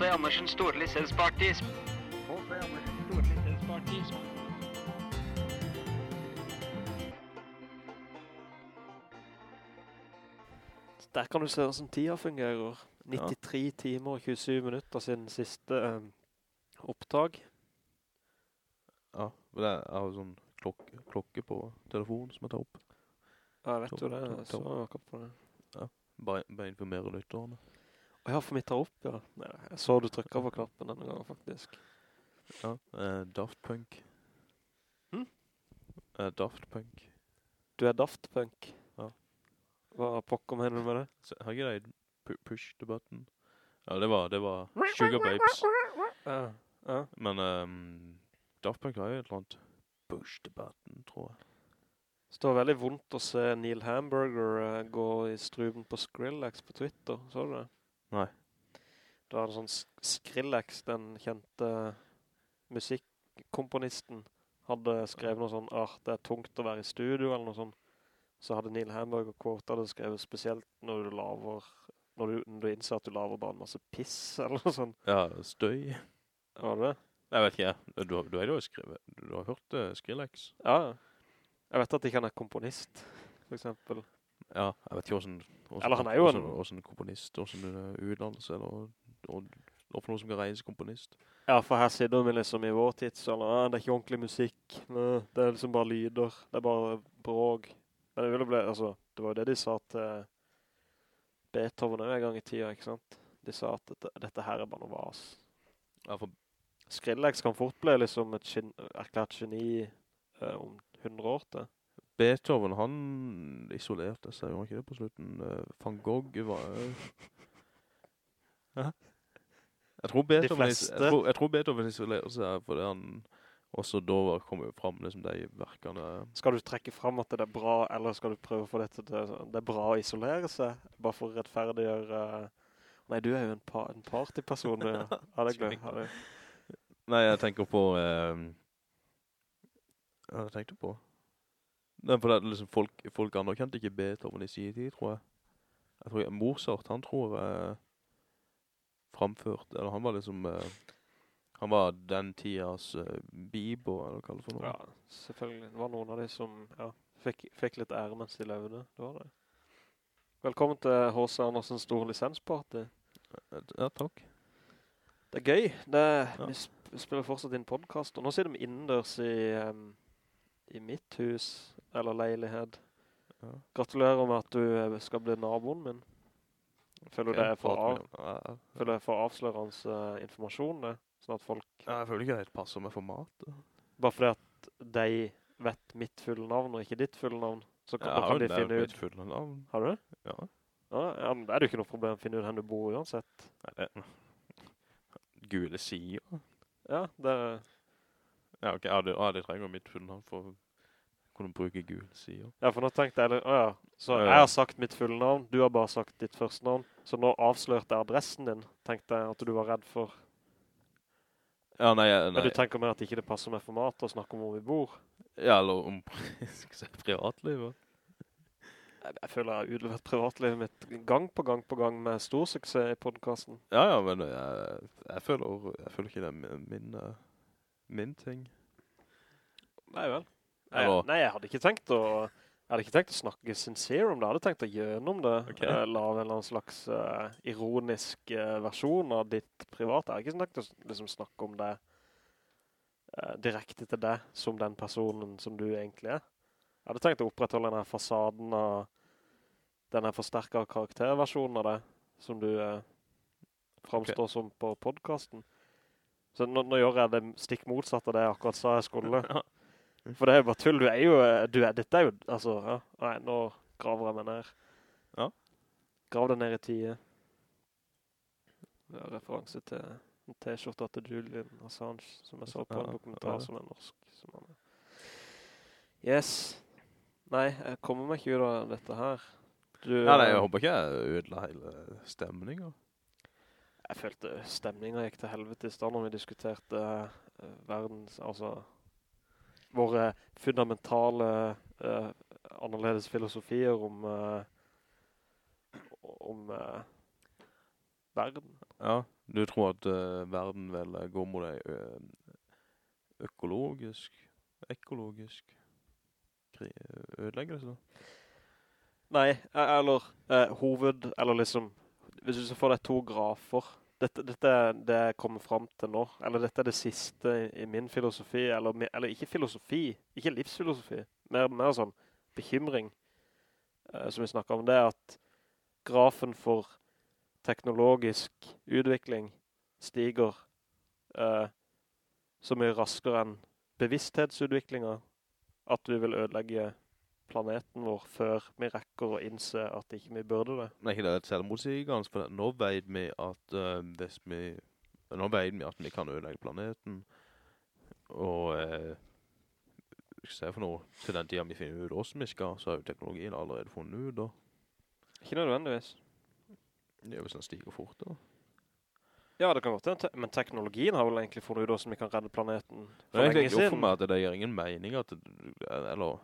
H.C. Andersen store lisensparty Der kan du se hvordan tida fungerer. 93 timer og 27 minutter siden siste eh, opptag. Ja, men det er, jeg har sånn klokke, klokke på telefonen som jeg tar opp. Ja, jeg vet jo det. Jeg så akkurat på det. Bare, bare informere lytterne. Å ja, for vi tar opp, ja. Nei, jeg så du trykket på knappen denne gangen, faktisk. Ja, eh, Daft Punk. Hm? Eh, Daft Punk. Du er Daft Punk. Ja. Hva pokker mener du med det? Så, har ikke det pu push the button? Ja, det var, det var Sugar Babes. Ja, ja. Men um, Daft Punk har jo et eller annet push the button, tror jeg. Det var veldig vondt å se Neil Hamburger uh, gå i struben på Skrillex på Twitter. Så du det? Nei. Du en sånn Skrillex, den kjente musikkomponisten, hadde skrevet noe sånn, ah, det er tungt å være i studio, eller noe sånt. Så hadde Neil Hamburg og Kvota hadde skrevet spesielt når du laver, når du, når du innser at du laver bare en masse piss, eller noe sånt. Ja, støy. Var det det? Jeg vet ikke, du, du har jo skrevet, du, du har hørt uh, Skrillex? Ja, ja. Jeg vet at ikke han er komponist, for eksempel. Ja, jeg vet ikke hvordan, Eller han er jo en- hvordan, komponist, hvordan uh, utdannelse, eller og, og for noe som kan regnes komponist. Ja, for her sitter vi liksom i vår tidsalder. Ah, det er ikke ordentlig musikk. Det er liksom bare lyder. Det er bare bråg. Men det ville bli, altså, det var jo det de sa til Beethoven en gang i tida, ikke sant? De sa at dette, dette her er bare noe vas. Ja, for Skrillex kan fort bli liksom et gen, erklært geni eh, om 100 år til. Beethoven, han isolerte seg, gjorde ikke det på slutten? Uh, Van Gogh var... Uh, jeg, tror Beethoven, fleste. jeg, tror, jeg tror Beethoven isolerte seg, fordi han også da var- kom jo frem liksom de verkene. Skal du trekke frem at det er bra, eller skal du prøve å få dette til det er bra å isolere seg? Bare for å rettferdiggjøre... eh, Nei, du er jo en, pa, en partyperson. du. Er jeg. meg. Nei, jeg tenker på... Uh, jeg tenkte på... Nei, for det, liksom folk, folk anerkjente ikke Beethoven i sin tid, tror jeg. Jeg tror Mozart, han tror jeg framført, eller han var liksom... eh, han var den tidas uh, Bieber, eller hva det for noe. Ja, selvfølgelig. Det var noen av de som ja, fikk, fikk litt ære mens de levde. Det var det. Velkommen til H.C. Andersens store lisensparty. Ja, takk. Det er gøy. Det, Ja. Vi sp spiller fortsatt inn podcast, og nå sitter vi innendørs i, um, i mitt hus, eller leilighet. Ja. Gratulerer med at du eh, skal bli naboen min. Føler du det er for, av, Ja, ja. føler er for avslørende uh, informasjon, det? Sånn at folk, Ja, jeg føler ikke det passer med Da. bare fordi at de vet mitt fulle navn og ikke ditt fulle navn, så kan, ja, kan de finne ut. fulle navn. Har du det? Ja. Ja, men det er jo ikke noe problem å finne ut hvor du bor uansett. Nei, det Gule sider. Ja, det Ja, ok, ja, det, ja, det trenger mitt fulle navn for kunne bruke gul sider. Ja, for nå tenkte jeg, å ja, så jeg har sagt mitt fulle navn, du har bare sagt ditt første navn, så nå avslørte jeg adressen din, tenkte jeg at du var redd for. Ja, nei, nei. Men du tenker mer at ikke det passer med format å snakke om hvor vi bor? Ja, eller om privatlivet. Jeg, føler jeg har utlevert privatlivet mitt gang på gang på gang med stor suksess i podcasten. Ja, ja, men jeg, jeg, føler, jeg føler ikke det er min, min, eh, min ting. Nei vel. Nei, nei, jeg hadde ikke tenkt å... Jeg hadde ikke tenkt å snakke sincere om det, jeg hadde tenkt å gjøre om det. Okay. Uh, lave en eller annen slags uh, ironisk uh, versjon av ditt private. Jeg hadde ikke tenkt å liksom, snakke om det eh, direkte til deg, som den personen som du egentlig er. Jeg hadde tenkt å opprettholde denne fasaden av denne forsterket karakterversjonen av det, som du fremstår okay. som på podcasten. Så nå, nå gjør jeg det stikk motsatt av det jeg akkurat sa jeg skulle. For det er jo bare tull. Du er jo, du er, dette er jo, altså, ja. Nei, nå graver jeg meg ned. Ja. Grav deg ned i tide. Det er referanse til en t-skjorta til Julian Assange, som jeg så på en dokumentar som er norsk. Som er. Yes. Nei, jeg kommer meg ikke ut av dette her. Du, nei, nei, jeg eh, håper ikke jeg ødela hele stemningen. Jeg følte stemningen gikk til helvete i stedet når vi diskuterte eh, verdens, altså våre fundamentale uh, annerledes filosofier om uh, om uh, verden. Ja, du tror at verden vel går mot deg økologisk, ekologisk ødeleggelse? Nei, eh, eller hoved, eller liksom, hvis du så får deg to grafer, dette, dette er det jeg kommer frem til nå, eller dette er det siste i, i min filosofi, eller, eller ikke filosofi, ikke livsfilosofi, mer, mer sånn bekymring, eh, som vi snakker om, det er at grafen for teknologisk utvikling stiger eh, så mye raskere enn bevissthetsutviklingen, at vi vil ødelegge planeten vår før vi rekker å innse at ikke vi burde det. Nei, er ikke det et selvmotsigende? For nå vet vi at uh, hvis vi nå vet vi at vi kan ødelegge planeten, og uh, se for noe, til den tiden vi finner ut hvordan vi skal, så har jo teknologien allerede funnet ut, da. Ikke nødvendigvis. Det er hvis den stiger fort, da. Ja, det kan godt te- men teknologien har vel egentlig funnet ut hvordan vi kan redde planeten Det for er lenge egentlig ikke opp for meg at det gir ingen mening at, eller,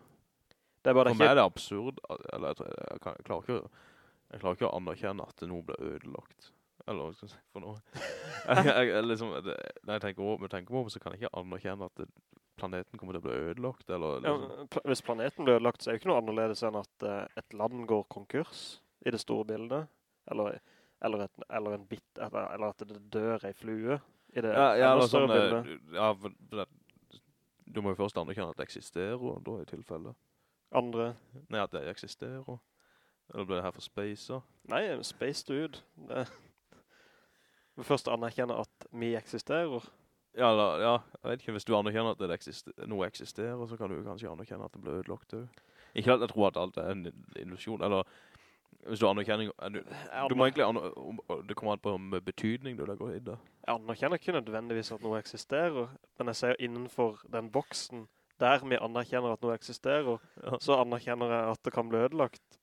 Det er bare for det meg er det absurd, eller jeg, jeg, jeg, jeg, klarer ikke, jeg klarer ikke å anerkjenne at noe blir ødelagt. Eller hva skal jeg si for noe. jeg, liksom, det, når jeg tenker over, tenker over, så kan jeg ikke anerkjenne at det, planeten kommer til å bli ødelagt, eller Ja, liksom. pla- hvis planeten blir ødelagt, så er det ikke noe annerledes enn at uh, et land går konkurs i det store bildet. Eller, eller, et, eller, en bit, eller, eller at det dør ei flue i det Ja, ja, eller større sånn, eh, bildet. ja, du må jo først anerkjenne at det eksisterer, og da i tilfelle. Andre... Nei, at det eksisterer. Eller blir det her for spacer? Nei, space ut. Det... Først anerkjenne at vi eksisterer. Ja, eller, ja, jeg vet ikke, hvis du anerkjenner at det eksister, noe eksisterer, så kan du kanskje anerkjenne at det blir ødelagt også. Ikke at jeg tror at alt er en illusion, eller hvis du anerkjenner, er du, du må egentlig, aner, om- om- det kommer an på om betydning du legger i det. Jeg anerkjenner ikke nødvendigvis at noe eksisterer, men jeg ser innenfor den boksen der vi anerkjenner at noe eksisterer, Ja. så anerkjenner jeg at det kan bli ødelagt.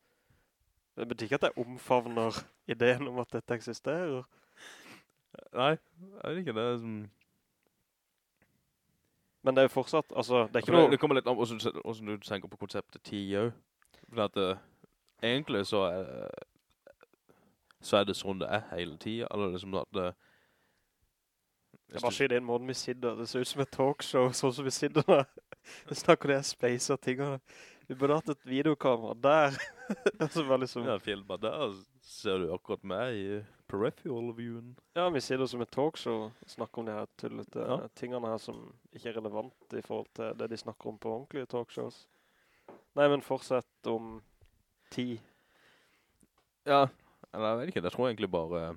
Det betyr ikke at jeg omfavner ideen om at dette eksisterer. Nei, jeg vet ikke, det er som... Men det er jo fortsatt, altså, det er ikke noe... det kommer litt an hvordan du- tenker på konseptet tid også. For at eh, egentlig så er, så er det sånn det er hele tiden. Eller liksom at det... Jeg bare skyter inn måten vi sitter. Det ser ut som et talkshow, sånn som vi sitter der. Vi snakker det spacer tingene. Vi burde hatt et videokamera der. det som var liksom... Ja, filmer der ser du akkurat meg i peripheral viewen. Ja, vi sitter som et talkshow og snakker om de her tullete Ja. tingene her som ikke er relevant i forhold til det de snakker om på ordentlige talkshows. Nei, men fortsett om ti. Ja, eller jeg vet ikke, det tror jeg egentlig bare...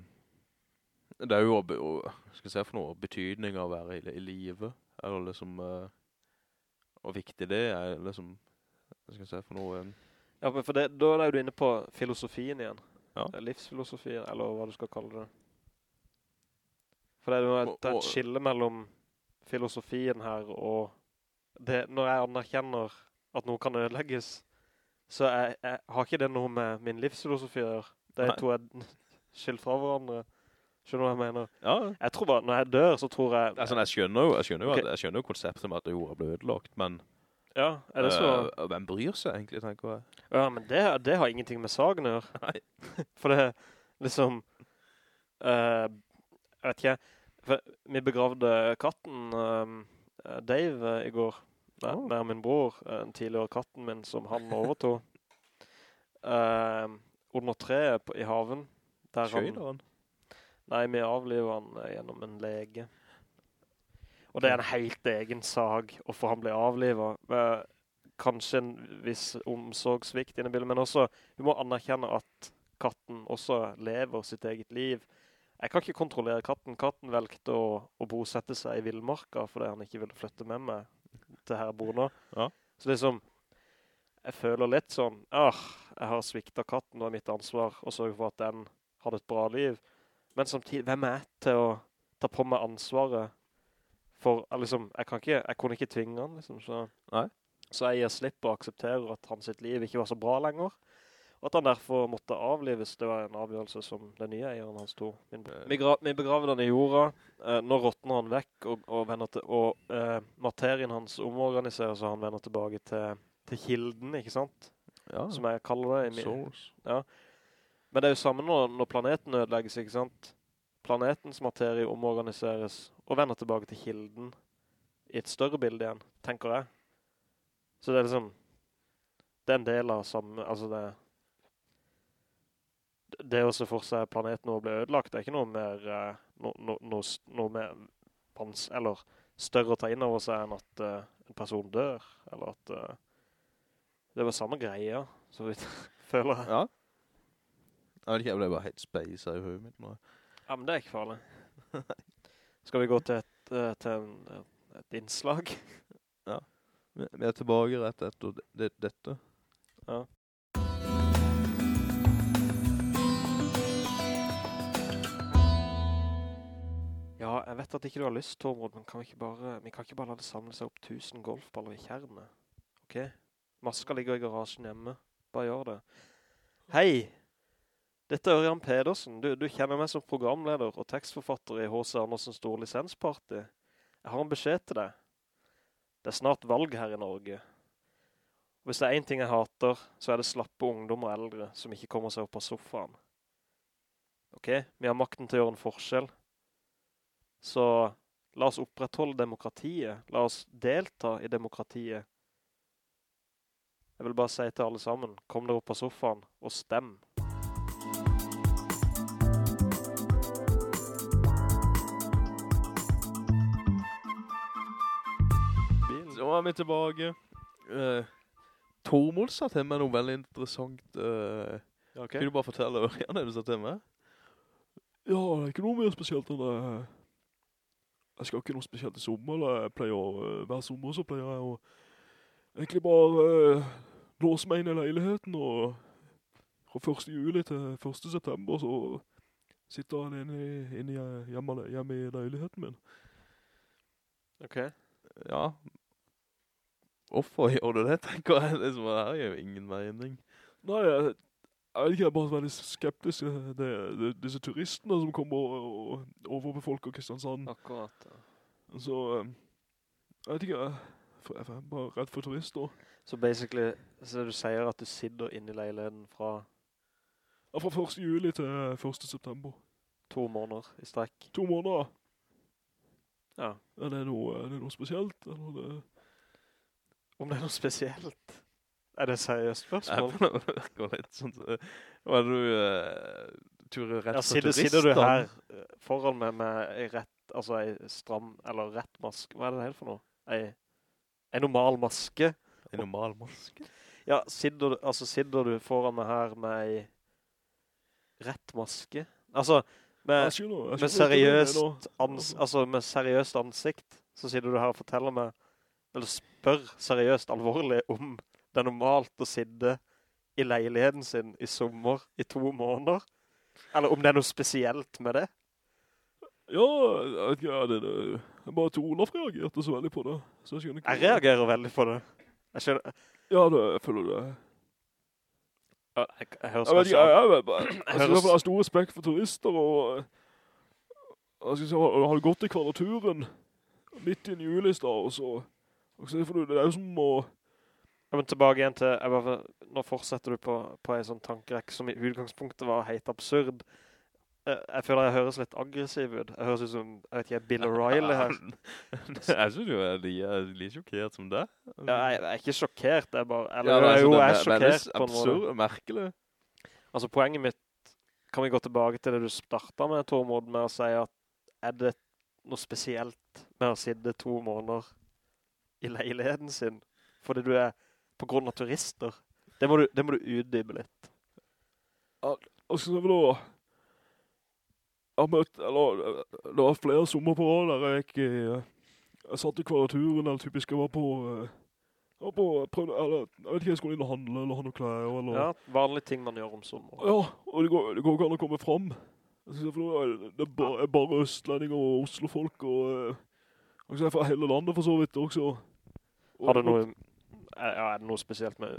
Det er jo, å skal jeg si for noe, betydning av å være i, i livet. Eller liksom... uh, og viktig det er liksom... Skal jeg si for noe... eh, Ja, men for det, da er du inne på filosofien igjen. Ja. Livsfilosofien, eller hva du skal kalle det. For det er jo et, et skille mellom filosofien her og det, når jeg anerkjenner at noe kan ødelegges, så jeg, jeg, har ikke det noe med min livsfilosofi å gjøre. Det Nei. er to jeg skilt fra hverandre. Skjønner du hva jeg mener? Ja, Jeg tror bare, når jeg dør, så tror jeg... er sånn, jeg skjønner jo, jeg skjønner jo, okay. jeg skjønner jo konseptet med at jorda ble ødelagt, men... Ja, er det så... Øh, hvem bryr seg egentlig, tenker jeg? Ja, men det, det har ingenting med saken å gjøre. Nei. For det er liksom... Øh, jeg vet ikke, for vi begravde katten øh, Dave i går. Der, oh. med min bror, en tidligere katten min som han overtog. Under treet på, i haven. Der han? Nei, vi avliver han eh, gjennom en lege. Og det er en helt egen sag hvorfor han ble avlivet. Eh, kanskje en viss omsorgssvikt inne i bildet, men også, vi må anerkjenne at katten også lever sitt eget liv. Jeg kan ikke kontrollere katten. Katten velgte å, å bosette seg i villmarka fordi han ikke ville flytte med meg. til her jeg bor nå. Ja. Så liksom, jeg føler litt sånn, ah, jeg har sviktet katten, det er mitt ansvar å sørge for at den hadde et bra liv. Men samtidig, hvem er jeg til å ta på meg ansvaret for, eh, liksom, jeg kan ikke, jeg kunne ikke tvinge han, liksom, så, så jeg gir slipp og aksepterer at hans sitt liv ikke var så bra lenger. Og at han derfor måtte avlives, det var en avgjørelse som den nye eieren hans tog. Min- Vi, vi begraver den i jorda, eh, nå råtner han vekk, og, og, til, og eh, materien hans omorganiserer, så han vender tilbake til, til kilden, ikke sant? Ja, Som jeg kaller det. i Ja. Souls. Men det er jo samme når, når planeten ødelegges, ikke sant? Planetens materie omorganiseres og vender tilbake til kilden i et større bilde igjen, tenker jeg. Så det er liksom, det er en del av samme, altså det, det å se for seg planeten nå blir ødelagt, det er ikke noe mer, eh, no, no, no, noe mer vans, eller større å ta inn over seg enn at uh, en person dør, eller at uh, det var samme greia, så vidt føler. Ja. Jeg vet ikke, jeg ble bare helt space i hodet mitt nå. Ja, men det er ikke farlig. Skal vi gå til et, eh, til en, et innslag? Ja. vi er tilbake rett etter det, det, dette. Ja. Ja, jeg vet at ikke du har lyst, Tormod, men kan vi, bare, vi kan ikke bare la det samle seg opp tusen golfballer i kjernet. Ok? Maska ligger i garasjen hjemme. Bare gjør det. Hei! Dette er Ørjan Pedersen. Du, du kjenner meg som programleder og tekstforfatter i H.C. Andersens store lisensparty. Jeg har en beskjed til deg. Det er snart valg her i Norge. Hvis det er en ting jeg hater, så er det slappe ungdom og eldre som ikke kommer seg opp av sofaen. Ok, vi har makten til å gjøre en forskjell. Så la oss opprettholde demokratiet. La oss delta i demokratiet. Jeg vil bare si til alle sammen, kom dere opp av sofaen og stem. Så er vi tilbake. Uh, Tormod sa til meg noe veldig interessant. Uh, okay. Kan du bare fortelle det du sa til meg? Ja, det er ikke noe mer spesielt enn det. Jeg skal ikke noe spesielt i sommer, eller jeg pleier å, være hver sommer så pleier jeg å egentlig bare uh, låse meg inn i leiligheten, og fra 1. juli til 1. september så sitter han inne, i- inne hjemme, hjemme i leiligheten min. Ok. Ja. Hvorfor gjør du det, tenker jeg. Liksom, det her er jo ingen mening. Nei, jeg, jeg vet ikke, jeg er bare veldig skeptisk til det, det, disse turistene som kommer og, og overbefolker Kristiansand. Akkurat. ja. Så, eh, jeg vet ikke, jeg, jeg er bare redd for turister. Så basically, så du sier at du sitter inne i leiligheten fra Ja, fra 1. juli til 1. september. to måneder i strekk. To måneder. Ja. Er det noe, er det noe spesielt? Eller det, Om det er noe spesielt? Er det seriøst seriøst Jeg spørsmål? virker litt sånn Hva er det du uh, turer rett Ja, for sitter, Ja, sitter du her eh, foran meg med en rett, altså en stram, eller rett maske? Hva er det heter for noe? En, en normal maske? En normal maske? Ja, sitter, altså sitter du foran meg her med en rett maske? Altså, med, med seriøst, ans, altså med seriøst ansikt, så sitter du her og forteller meg, eller spør seriøst alvorlig om det er normalt å sidde i leiligheten sin i sommer i to måneder. Eller om det er noe spesielt med det. Ja, jeg vet ikke, det, det, jeg bare til Olaf reagerte så veldig på det. Så jeg. Jeg reagerer veldig på det. Jeg skjønner, Ja, det, jeg føler det. jeg, jeg, jeg Jeg jeg, jeg, jeg, jeg, jeg, jeg har stor respekt for turister, og jeg har, har du gått i kvadraturen midt i en julestad, og så, og så du, det er jo som å, Ja, men tilbake igjen til, jeg bare, nå fortsetter du på, på en sånn tankerekk som i utgangspunktet var helt absurd. Eh, Jeg føler jeg høres litt aggressiv ut. Jeg høres ut som, jeg vet ikke, Bill O'Reilly her. jeg synes jo jeg er er litt sjokkert som det. Ja, jeg, jeg er ikke sjokkert, jeg bare, eller Ja, men altså, jo, jeg er sjokkert på en måte. Absurd, og merkelig. Altså poenget mitt, kan vi gå tilbake til det du startet med, Tormod, med å si at er det noe spesielt med å sitte to måneder i leiligheten sin, fordi du er på grunn av turister? Det må du, det må du utdybe litt. og så vil du... jeg har møtt, eller, det var flere sommer på år der jeg gikk i, jeg satt i kvadraturen, eller typisk jeg var på, eh, jeg var på, prøvde, eller, jeg vet ikke, jeg skulle inn og handle, eller ha noe klær, eller... Ja, vanlige ting man gjør om sommer. Ja, og det går, det går ikke an å komme frem. Jeg for jeg, det, er bare, bare østlendinger og Oslo-folk, og, eh, altså, fra hele landet for så vidt også. Og- Har du noe, er, ja, er det noe spesielt med?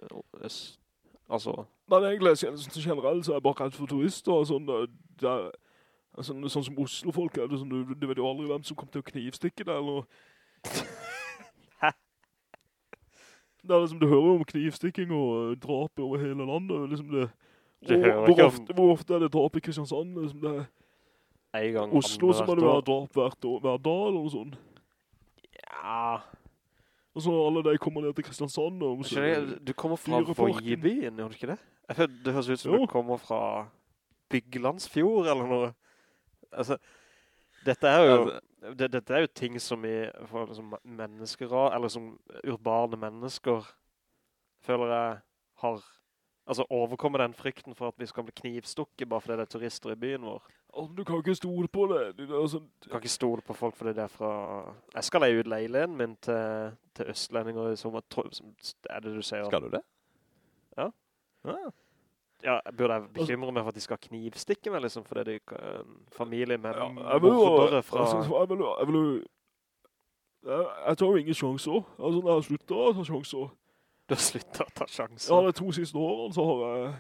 Altså, Nei, er egentlig generelt så er jeg bare redd for turister, og sånn, eh, det er, altså, sånn som Oslo-folk er det sånn, du, du vet jo aldri hvem som kommer til å knivstikke deg, eller... Hæ? Det er liksom, du hører om knivstikking og eh, drap over hele landet, og liksom det... Du hvor, ofte, hvor ofte er det drap i Kristiansand? Liksom det er Oslo så må det være drap hver, hver dag eller noe sånt. Ja, Og så alle de kommer ned til Kristiansand og... så- skjønner jeg, du kommer fra Dyreparken. Gjør du ikke det? Føler, det høres ut som Jo. du kommer fra Bygglandsfjord eller noe. Altså, dette er jo, Altså- det, dette er jo ting som i, for liksom mennesker, eller som urbane mennesker, føler jeg har, altså overkommer den frykten for at vi skal bli knivstukket bare fordi det er turister i byen vår. Altså, du kan ikke stole på det. Du, sånn, kan ikke stole på folk fordi det er fra... Jeg skal leie ut leiligheten min til, til østlendinger i sommer. Som- Er det du sier? Skal du det? Ja. Ah. Ja, burde jeg bekymre meg for at de skal knivstikke meg, liksom, fordi det er en familie med ja, jeg vil mordere fra... Altså, jeg vil jo... Jeg, jeg, jeg, jeg tar jo ingen sjanser. Altså, når jeg slutter å ta sjanser. Du har sluttet å ta sjanser. Ja, de to siste årene så har jeg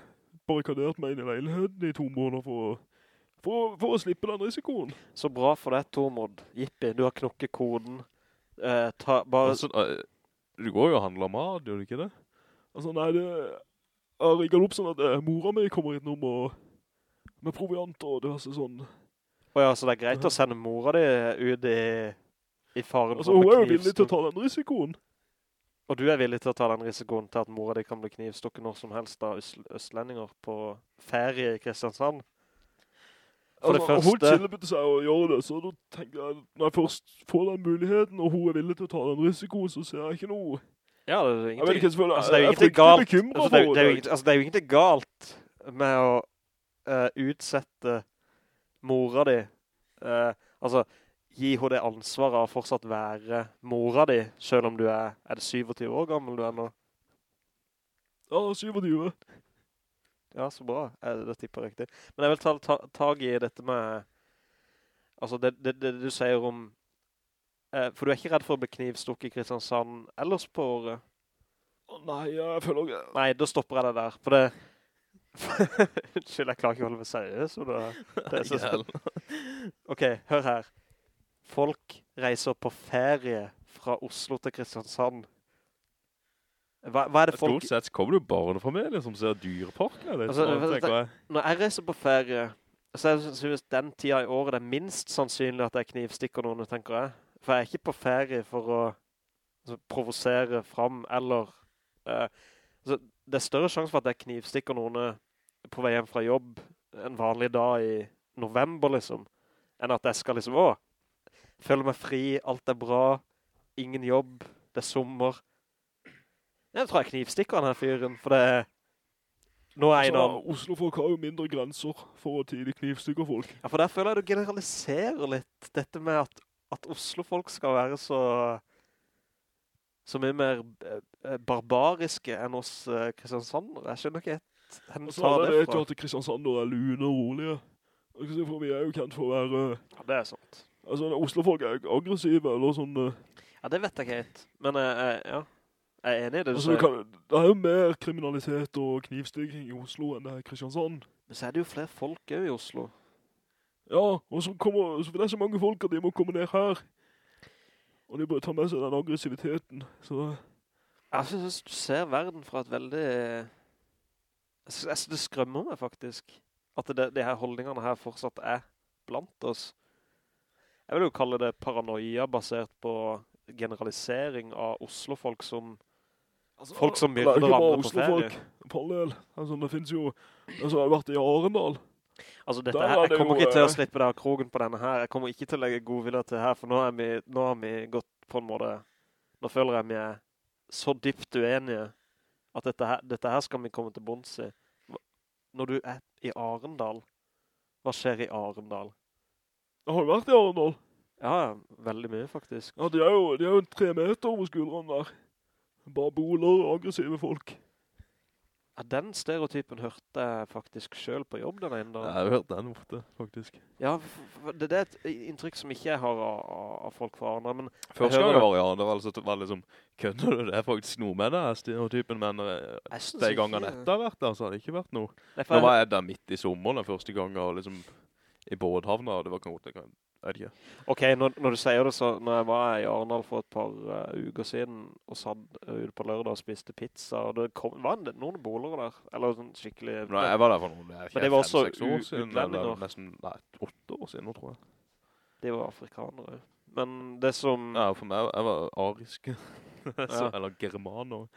barrikadert meg inn i leiligheten i to måneder for, å- for, for å slippe den risikoen. Så bra for deg, Tormod. Jippi, du har knokket koden. Eh, ta, bare... Altså, eh, du går jo og handler mat, gjør du ikke det? Altså, nei, det... Jeg har rigget opp sånn at eh, mora mi kommer innom og... Med proviant og diverse sånn... Åja, så det er greit å sende mora di ut i, i faren Altså, for å hun er jo villig til å ta den risikoen. Og du er villig til å ta den risikoen til at mora di kan bli knivstukket når som helst av østlendinger på ferie i Kristiansand? For det første... Hun tilbød seg å gjøre det, så da tenker jeg, når jeg først får den muligheten, og hun er villig til å ta den risikoen, så ser jeg ikke noe. Ja, det er Jeg ingenting, ikke, selvfølgelig, altså, det er jo jeg ingenting galt. Altså, det, er, det, er ingenting- altså, det er jo ingenting galt med å uh, utsette mora di. Uh, altså, gi henne det ansvaret å fortsatt være mora di, selv om du er, er det 27 år gammel du er nå? Ja, 27. Ja, så bra. Jeg, det tipper riktig. Men jeg vil ta, ta tag i dette med, altså det, det, det du sier om, eh, for du er ikke redd for å bli knivstukket i Kristiansand ellers på året? Å, Nei, jeg føler ikke... Nei, da stopper jeg deg der, for det... Unnskyld, jeg klarer ikke å holde meg seriøs. Det, det er så Jævla. Ok, hør her. Folk reiser på ferie fra Oslo til Kristiansand. Hva, hva er det folk... Stort sett kommer jo barnefamilier som ser dyreparker, eller Altså, sånn, det- Når jeg reiser på ferie, så er det sannsynligvis den tida i året det er minst sannsynlig at jeg knivstikker noen, tenker jeg. For jeg er ikke på ferie for å altså, provosere fram, eller... Uh, altså, det er større sjanse for at jeg knivstikker noen eh, på vei hjem fra jobb en vanlig dag i november, liksom, enn at jeg skal liksom, å, føle meg fri, alt er bra, ingen jobb, det er sommer. Jeg tror jeg knivstikker den her fyren, for det er... Nå er jeg Altså, innom... Oslo-folk har jo mindre grenser for å tidlig knivstikke folk. Ja, for der føler jeg du generaliserer litt dette med at, at Oslo-folk skal være så så mye mer eh, eh, barbariske enn oss Kristiansander. Jeg skjønner ikke helt hvem Altså, tar alle Jeg vet jo at Kristiansander er lune og rolige. For vi er jo kjent for å være... Ja, det er sant. Altså, Oslo-folk er aggressive, eller sånn... eh, Ja, det vet jeg ikke helt. Men eh, eh, ja, jeg er enig i det Altså, kan, det er jo mer kriminalitet og knivstykking i Oslo enn det er i Kristiansand. Men så er det jo flere folk i Oslo. Ja, og så kommer, så det er så mange folk at de må komme ned her. Og de bør ta med seg den aggressiviteten. Så Jeg synes du ser verden fra et veldig... Jeg synes, det skrømmer meg faktisk. At det, de her holdningene her fortsatt er blant oss. Jeg vil jo kalle det paranoia basert på generalisering av Oslo-folk som altså, Folk som det bare andre på ferie. Pallel. Altså, det finnes jo... Altså, jeg har vært i Arendal. Altså dette her, er jeg kommer ikke til å eh, slippe deg av krogen på denne her. Jeg kommer ikke til å legge godvilje til her, for nå vi, nå har vi gått på en måte, nå føler jeg vi er så dypt uenige at dette her, dette her skal vi komme til bonds i. Når du er i Arendal, hva skjer i Arendal? Jeg har vært i Arendal. Ja, veldig mye faktisk. Ja, de er jo, de er jo tre meter over skuldrene der. Bare boler og aggressive folk. Ja, den stereotypen hørte jeg faktisk selv på jobb den ene Jeg dagen. har hørt den ofte, faktisk. Ja, det, det er et inntrykk som ikke jeg har av, av- folk fra andre, men Første gang jeg det. var i Arendal, var altså, var liksom, kødder du, det er faktisk noe med det stereotypen, men eh, jeg de gangene etter har vært altså, så har det ikke vært noe. Nei, Nå var jeg der midt i sommeren den første gangen, og liksom i bådhavna, og det var kanskje, ikke. Ok, når, når du sier det så, når jeg var i Arendal for et par uh, uker siden, og satt uh, ute på lørdag og spiste pizza, og det kom, var det noen boler der, eller sånn skikkelig... Nei, jeg var der for noen, Men det var også år siden, eller nesten, nei, åtte år siden tror jeg. De var afrikanere. Men det som... Ja, for meg, jeg var arisk, så, eller germaner.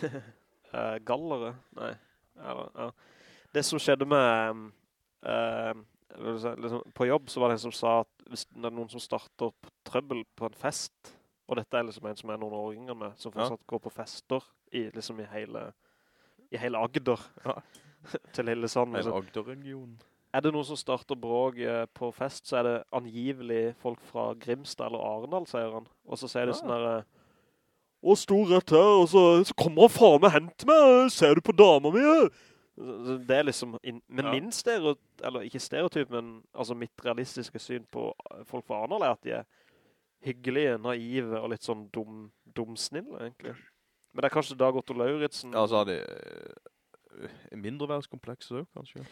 uh, gallere? Nei. Eller, ja. Det som skjedde med... um, eh, liksom, på jobb så var det en som sa at hvis det er noen som starter trøbbel på en fest, og dette er liksom en som er noen åringer med, som Ja. fortsatt går på fester i, liksom i hele, i hele Agder, Ja. til Lillesand. En Liksom. Agder-regionen. Er det noen som starter bråk eh, på fest, så er det angivelig folk fra Grimstad eller Arendal, sier han. Og så sier det Ja. sånn der... å, stor rett her, og så, så kommer han faen meg hent meg, ser du på damer mi? Det er liksom, men Ja. min stereotyp, eller ikke stereotyp, men altså mitt realistiske syn på eh, folk fra Arnold er at de er hyggelige, naive og litt sånn dum, dumsnille, egentlig. Men det er kanskje Dag Otto Lauritsen. Ja, så har de mindre mindreværdskomplekser også, kanskje.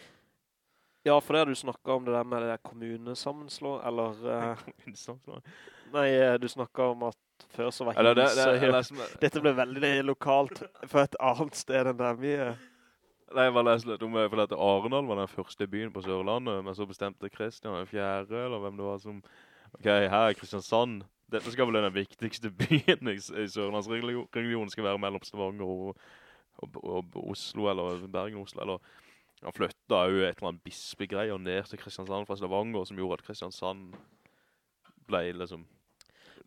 Ja, for det har du snakket om det der med det der kommunesammenslå, eller... Kommunesammenslå? Innsamling. Nei, eh, du snakket om at før så var Eller det, det, det, Dette ble veldig lokalt for et annet sted enn der vi er. Nei, jeg bare leser litt om for at Arendal var den første byen på Sørlandet, men så bestemte Kristian den fjerde, eller hvem det var som, ok, her er Kristiansand, dette skal bli den viktigste byen i, i Sørlandsregionen, skal være mellom Stavanger og, og, og, Oslo, eller Bergen-Oslo, eller han flyttet jo et eller annet bispegreier ned til Kristiansand fra Stavanger, som gjorde at Kristiansand ble liksom,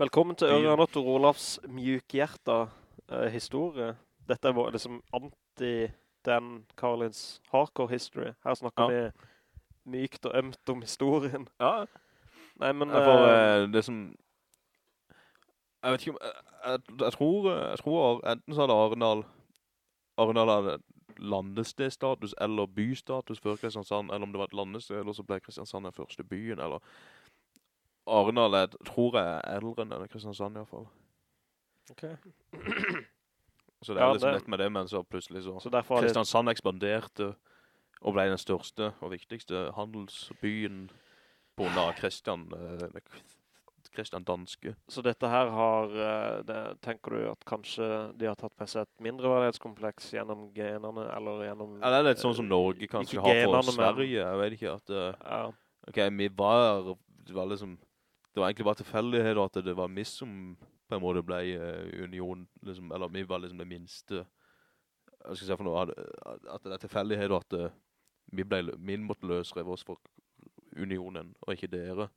Velkommen til. Ørjan Otto Rolavs mjukhjerta eh, historie. Dette er liksom anti Dan Carlins hardcore history. Her snakker Ja. vi mykt og ømt om historien. ja, Nei, men... For eh, eh, det som Jeg vet ikke om Jeg, jeg, jeg tror, jeg tror enten så hadde Arendal Arendal hadde landestedstatus eller bystatus før Kristiansand, eller om det var et landested, eller så ble Kristiansand den første byen, eller Arendal tror jeg er eldre enn Kristiansand i hvert fall. ok. Så det er Ja, liksom det- litt med det, men så plutselig så Så Kristiansand det... Ekspanderte og ble den største og viktigste handelsbyen på grunn av Kristian, eh, Kristian Danske. Så dette her har, eh, det, tenker du at kanskje de har tatt med seg et mindreverdighetskompleks gjennom genene, eller gjennom... Ja, det er litt sånn som Norge kanskje har for Sverige. Jeg vet ikke at, eh, Ja, ok, vi var, det var liksom, det var egentlig bare tilfeldighet at det var vi som på en måte ble eh, union, liksom, eller vi var liksom det minste, jeg skal si for noe, at, det er tilfeldighet at eh, vi, ble, vi måtte løsreve oss for unionen, og ikke dere.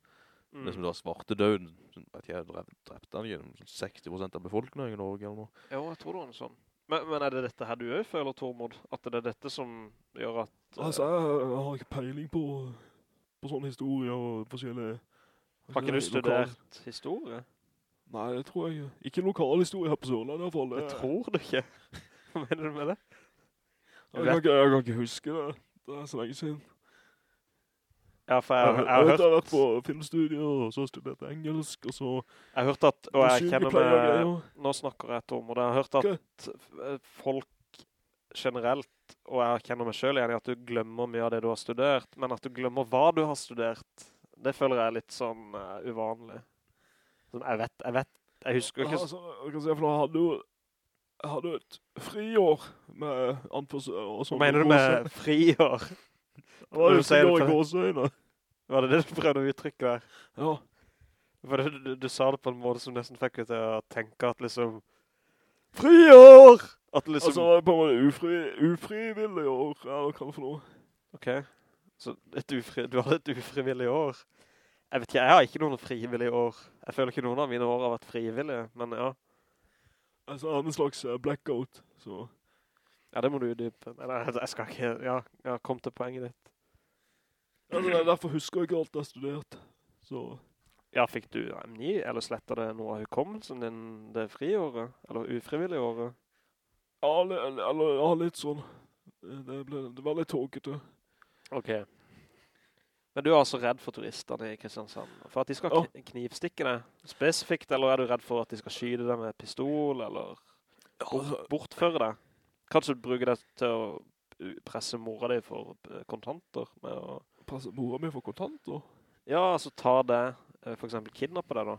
mm. Liksom det var svarte døden, at jeg drev, drepte han gjennom 60% av befolkningen i Norge eller noe. Jo, jeg tror det var noe sånn. Men, men er det dette her du også føler, Tormod? At det er dette som gjør at... eh, Altså, jeg, jeg har ikke peiling på, på sånne historier og forskjellige... har ikke du studert historie? Nei, det tror jeg ikke. Ikke lokal historie her på Sørland, i hvert fall. Det tror du ikke. Hva mener du med det? jeg, kan ikke, jeg kan ikke huske det. Det er så lenge siden. Ja, for Jeg, jeg, jeg, har hørt... jeg har vært på filmstudier, og så studert engelsk, og så... jeg har hørt at, og jeg kjenner med, nå snakker jeg et om, og jeg har hørt at okay. folk generelt, og jeg kjenner meg selv igjen at du glemmer mye av det du har studert, men at du glemmer hva du har studert, det føler jeg er litt sånn uh, uvanlig. Sånn, jeg vet, jeg vet, jeg husker ikke... altså, jeg kan si, for jeg hadde jo... Jeg hadde et friår med anførsel og Hva sånn. mener du med friår? Det var jo friår i gåsøyne. Var det det du prøvde å uttrykke der? Ja. For du, du, du sa det på en måte som nesten fikk meg til å tenke at liksom Friår! At liksom Altså, det var på en måte ufri, ufrivillig år, eller hva for noe. Ok, så et ufri, du hadde et ufrivillig år. Jeg vet ikke, jeg har ikke noen frivillige år. Jeg føler ikke noen av mine år har vært frivillige, men ja. Altså, annen en slags eh, blackout, så... Ja, det må du dype. Eller, jeg- jeg skal ikke, ja, ja, kom til poenget ditt. Altså, det er derfor husker jeg ikke alt jeg har studert. Så, Ja, fikk du amni, eller slettet det noe av hukommelsen din det friåret? Eller ufrivillige året? Ja, eller, eller, ja, litt sånn. Det, ble, det var litt tåkete. Ok. Men du er altså redd for turisterne i Kristiansand? For at de skal Ja. knivstikke deg spesifikt, eller er du redd for at de skal skyde deg med pistol, eller bort, bortføre deg? Kanskje du bruker det til å presse mora di for uh, kontanter å... Mora mi for kontanter. Ja, altså ta det, eh, for eksempel kidnappe deg da,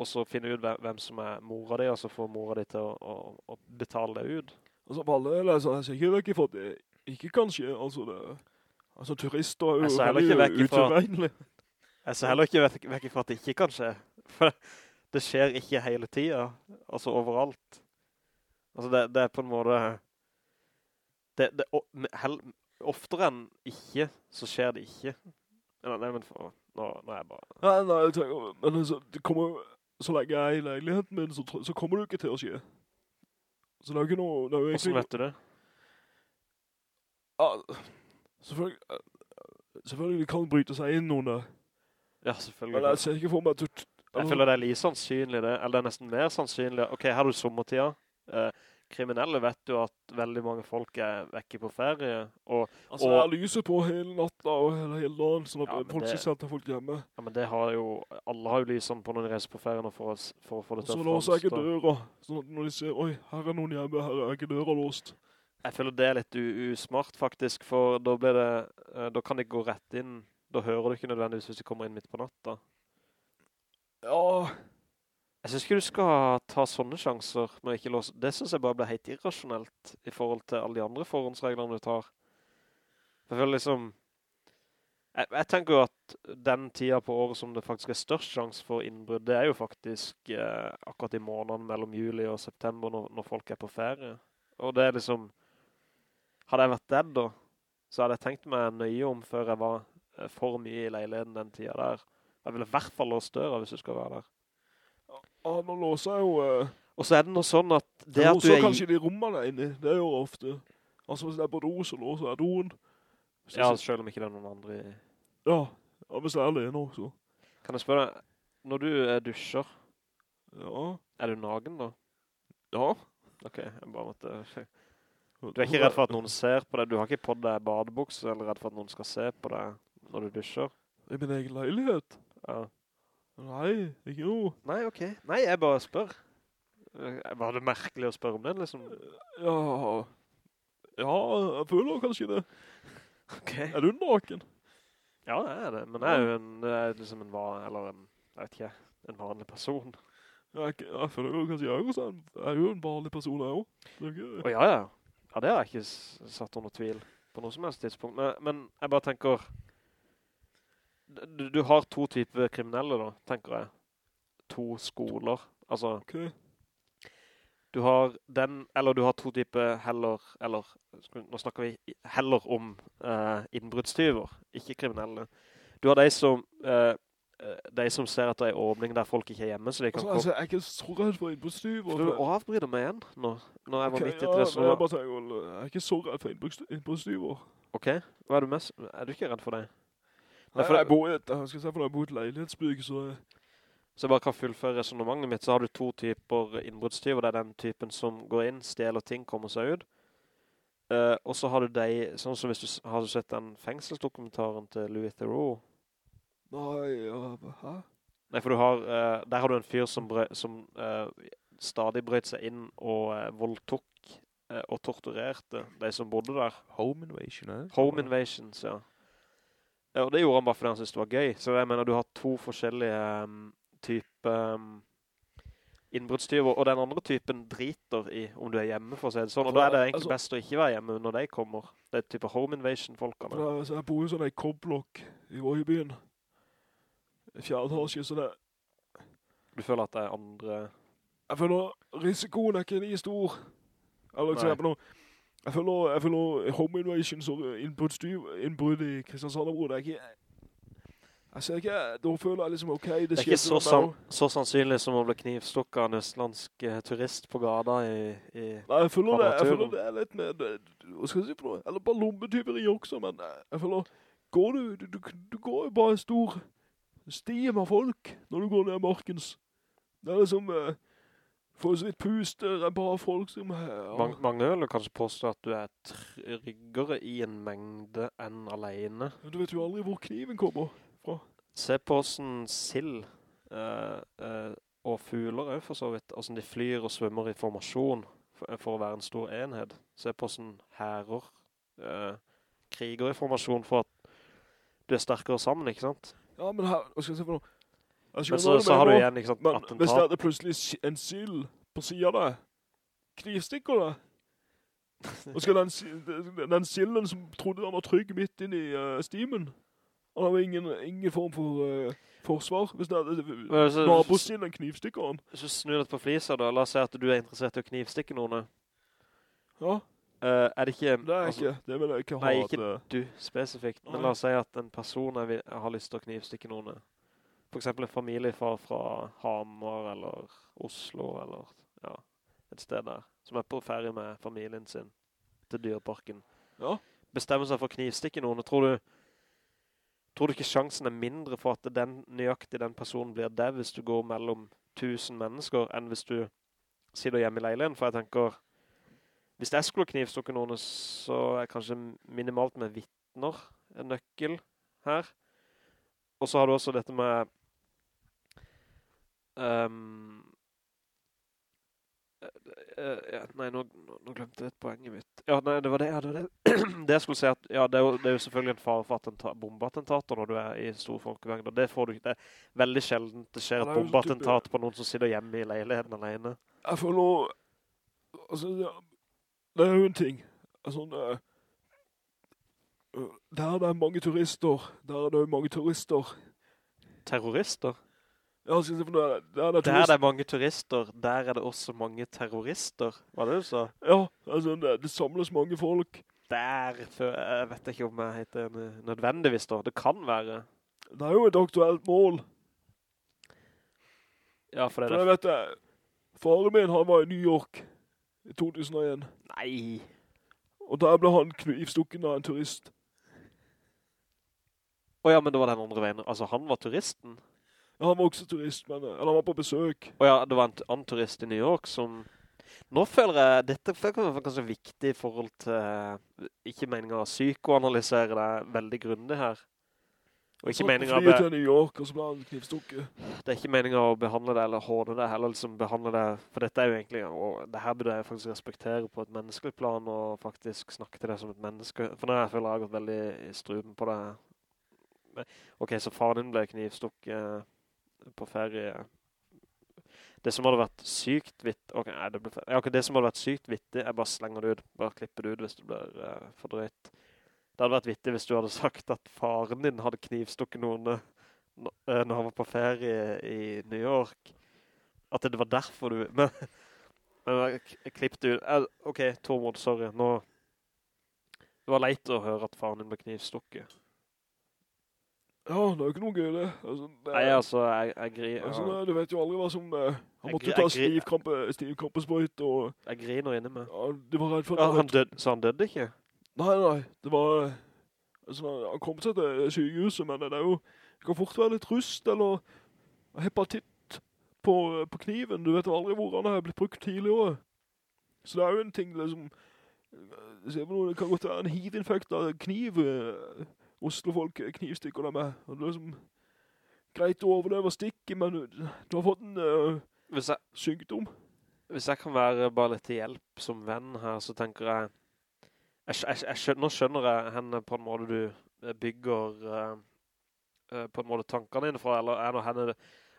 og så finne ut hvem, som er mora di, og så får mora di til å, å, å betale det ut. Altså, alle leser jeg ser ikke vekk ifra at det ikke kan skje. Altså, det, altså turister er jo veldig vekk. Jeg ser heller ikke vekk, vekk fra at det ikke kan skje. For det, skjer ikke hele tiden. Altså overalt. Altså det, det er på en måte... Det, det, oftere enn ikke, så skjer det ikke. Nei, men for, nå, nå er jeg bare... Nei, nei, jeg tenker, men altså, det kommer, så lenge jeg er i leiligheten min, så, så kommer det jo ikke til å skje. Så det er jo ikke noe, Hvordan vet du det? Ja, selvfølgelig, selvfølgelig kan bryte seg inn noen der. Ja, Men jeg ser ikke for meg at du... Jeg føler det er litt sannsynlig det, eller det er nesten mer sannsynlig. Ok, her har du sommertida. Eh, kriminelle vet jo at veldig mange folk er vekke på ferie, og Altså, Og- jeg lyser på hele natta og hele, hele dagen, sånn at Ja, men folk hjemme. ja, men det har jo, alle har jo lysene på når de reiser på ferie nå for, å for å få det Og så å låser jeg ikke døra, sånn at når de ser, oi, her er noen hjemme, her er ikke døra låst. Jeg føler det er litt usmart faktisk, for da blir det, eh, da kan de gå rett inn. Da hører du ikke nødvendigvis hvis de kommer inn midt på natta. Ja, Jeg synes ikke du skal ta sånne sjanser med ikke låse. Det synes jeg bare blir helt irrasjonelt i forhold til alle de andre forhåndsreglene du tar. Jeg føler liksom... Jeg, jeg tenker jo at den tida på året som det faktisk er størst sjans for innbrudd, det er jo faktisk eh, akkurat i måneden mellom juli og september når, når folk er på ferie. Og det er liksom... Hadde jeg vært dead da, så hadde jeg tenkt meg nøye om før jeg var eh, for mye i leiligheten den tiden der. Jeg ville i hvert fall låst døra hvis du skal være der. ja nå låser jeg jo... Eh, Og så er det noe sånn at det jeg at låser er i... kanskje de rommene inne det gjør jeg ofte. Altså, hvis det er på do, så låser jeg doen. Jeg Ja, sit- selv om ikke det er noen andre i... ja, ja, hvis jeg er alene også. Kan jeg spørre deg, når du eh, dusjer, Ja, er du nagen da? ja. Ok, jeg bare måtte... Du er ikke redd for at noen ser på deg? Du har ikke på deg badebukse, eller redd for at noen skal se på deg når du dusjer? I min egen leilighet? Ja. Nei, ikke noe. Nei, ok. Nei, jeg bare spør. Var det merkelig å spørre om det, liksom? Ja, ja, jeg føler kanskje det. Ok. Er du naken? Ja, det er det. Men jeg er jo en, er liksom en, en, jeg vet ikke, en vanlig person. Jeg, jeg føler jo kanskje jeg er en, jeg er jo en vanlig person jeg også. Er ja, ja. Ja, det har jeg ikke satt under tvil på noe som helst tidspunkt. Men, men jeg bare tenker, du, du har to typer kriminelle da, tenker jeg. To skoler. Altså, Okay. du har den, eller du har to typer heller, eller, nå snakker vi heller om eh, innbruddstyver, ikke kriminelle. Du har de som, eh, de som ser at det er åpning der folk ikke er hjemme, så de kan Altså, jeg er ikke så redd for innbruddstyver. Skal du avbryte meg igjen nå? Når jeg var midt i ja, et men jeg bare tenker, jeg er ikke så redd for innbruddstyver. Ok, hva er du mest, er du ikke redd for det? Nei, jeg bor i et, jeg skal se for jeg bor i et leilighetsbygg, så jeg- Så jeg bare kan fullføre resonemanget mitt, så har du to typer innbruddstyver. Det er den typen som går inn, stjeler ting, kommer seg ut. Uh, og så har du de, sånn som hvis du har du sett den fengselsdokumentaren til Louis Theroux. Nei, ja, hæ? Nei, for du har, uh, der har du en fyr som, brø, som uh, stadig brøt seg inn og uh, voldtok og torturerte de som bodde der. Home invasion, eh? Home invasions, ja. ja. Og det gjorde han bare fordi han syntes det var gøy. Så jeg mener, du har to forskjellige um, typer um, innbruddstyver, og den andre typen driter i om du er hjemme, for å si det sånn. Og da er det egentlig Altså- best å ikke være hjemme når de kommer. Det er type home invasion-folkene. Altså, jeg bor jo sånn i Koblok i Vågebyen. Fjerde etasje, så det, Du føler at det er andre... jeg føler risikoen er ikke like stor. Eller, ikke til eksempel nå, jeg føler, jeg føler home invasions og innbrudd i Kristiansand-området det er ikke, jeg ser ikke, da føler jeg liksom, ok, det, Det er ikke så, san så sannsynlig som å bli knivstukket av en østlandsk eh, turist på gada i... i Nei, jeg føler det, jeg føler det er litt mer, hva skal jeg si for noe? Eller bare lommetyveri også, men jeg føler, går du, du, du, du går jo bare stor, stiem av folk når du går ned markens. Det er liksom, eh, for så vidt puste, det er bare folk som, ja. Mag mange vil kanskje påstå at du er tryggere i en mengde enn alene. du vet jo aldri hvor kniven kommer. fra. Se på hvordan sild eh, eh, og fugler er for så vidt, hvordan de flyr og svømmer i formasjon for, for å være en stor enhet. Se på hvordan herrer eh, kriger i formasjon for at du er sterkere sammen, ikke sant? Ja, men her, hva skal jeg si for noe? Men så, så har du igjen, ikke sant, Men hvis det attentat. er plutselig en syl på siden av deg, knivstikker deg, og skal den, den- den silden som trodde han var trygg midt inn i uh, stimen, han har ingen, ingen form for uh, forsvar. Hvis det er nabosilden knivstikker han. Så snur det på fliser da, la oss si at du er interessert i å knivstikke noen. Ja, Eh, er det ikke... er altså, ikke, det vil jeg ikke ha. Nei, ikke eh, du spesifikt, men la oss si at en person vil, har lyst til å knivstikke noen. For eksempel en familiefar fra Hamar eller Oslo eller ja, et sted der, som er på ferie med familien sin til dyreparken. Ja. Bestemmer seg for å knivstikke noen, tror du, tror du ikke sjansen er mindre for at den, nøyaktig den personen blir det hvis du går mellom tusen mennesker, enn hvis du sitter hjemme i leiligheten? For jeg tenker, hvis jeg skulle knivstukke noen, så er kanskje minimalt med vittner en nøkkel her. Og så har du også dette med eh, ja, nei, nå, nå, glemte jeg et poenget mitt. Ja, nei, det var det, ja, det, var det. det jeg skulle si at, ja, det er, jo, det er jo selvfølgelig en fare for attenta bombeattentater når du er i stor folkemengde. Det får du ikke, det er veldig sjeldent det skjer et bombeattentat på noen som sitter hjemme i leiligheten alene. Jeg føler Altså, det, det er jo en ting. Altså, det, der det er mange turister, der er det jo mange turister. Terrorister? Ja, jeg for der det er Der det er mange turister, der er det også mange terrorister. Var det du sa? Ja, altså, det, det samles mange folk. Der, jeg vet ikke om jeg heter en- nødvendigvis da. Det kan være. Det er jo et aktuelt mål. Ja, for det For er jeg vet det, faren min, han var i New York i 2001. Nei. Og der ble han knivstukken av en turist. Åja, men det var den andre veien. Altså, han var turisten. Ja, han var også turist, men, eller han var på besøk. Åja, det var en annen turist i New York som... Nå føler jeg, dette føler jeg kanskje viktig i forhold til, ikke meningen å psykoanalysere det veldig grundig her. Og ikke meningen å, flyet til New York, og så ble han knivstukket. det er ikke meningen å behandle det eller håne det, heller liksom behandle det, for dette er jo egentlig, og det her burde jeg faktisk respektere på et menneskelig plan, og faktisk snakke til det som et menneske, for nå jeg føler jeg har gått veldig i strupen på det. Men, ok, så faren din ble knivstukket på ferie. Det som hadde vært sykt vitt, ok, nei, det ble feil. Ok, det som hadde vært sykt vittig, jeg bare slenger det ut, bare klipper det ut hvis det blir uh, for drøyt. Det hadde vært vittig hvis du hadde sagt at faren din hadde knivstukket noen eh, eh, når han var på ferie i New York. At det var derfor du... Men, men jeg klippte ut. Eh, Ok, Tormod, sorry. Nå... Det var leit å høre at faren din ble knivstukket. Ja, det er jo ikke noe gøy det. Altså, det Nei, altså, jeg, jeg, griner. altså, det- du vet jo aldri hva som... eh, han måtte jo ta stivkrampe, stivkrampesprøyt, og jeg griner inne med. ja, de var redd for... Ja, han død, så han dødde ikke? Nei, nei, det var... Altså, han kom seg til sykehuset, men det er jo... Det kan fort være litt rust, eller hepatitt på, på kniven. Du vet aldri hvor han har blitt brukt tidligere. Så det er jo en ting, liksom... Det kan godt være en hivinfektet kniv. Oslofolk Oslo-folk knivstikker deg med. Og det er liksom greit å overleve stikket, men du har fått en uh, Hvis jeg, sykdom. hvis jeg kan være bare litt til hjelp som venn her, så tenker jeg... jeg, jeg, jeg skjønner, nå skjønner jeg henne på en måte du eh, bygger uh, på en måte tankene dine fra, eller er det henne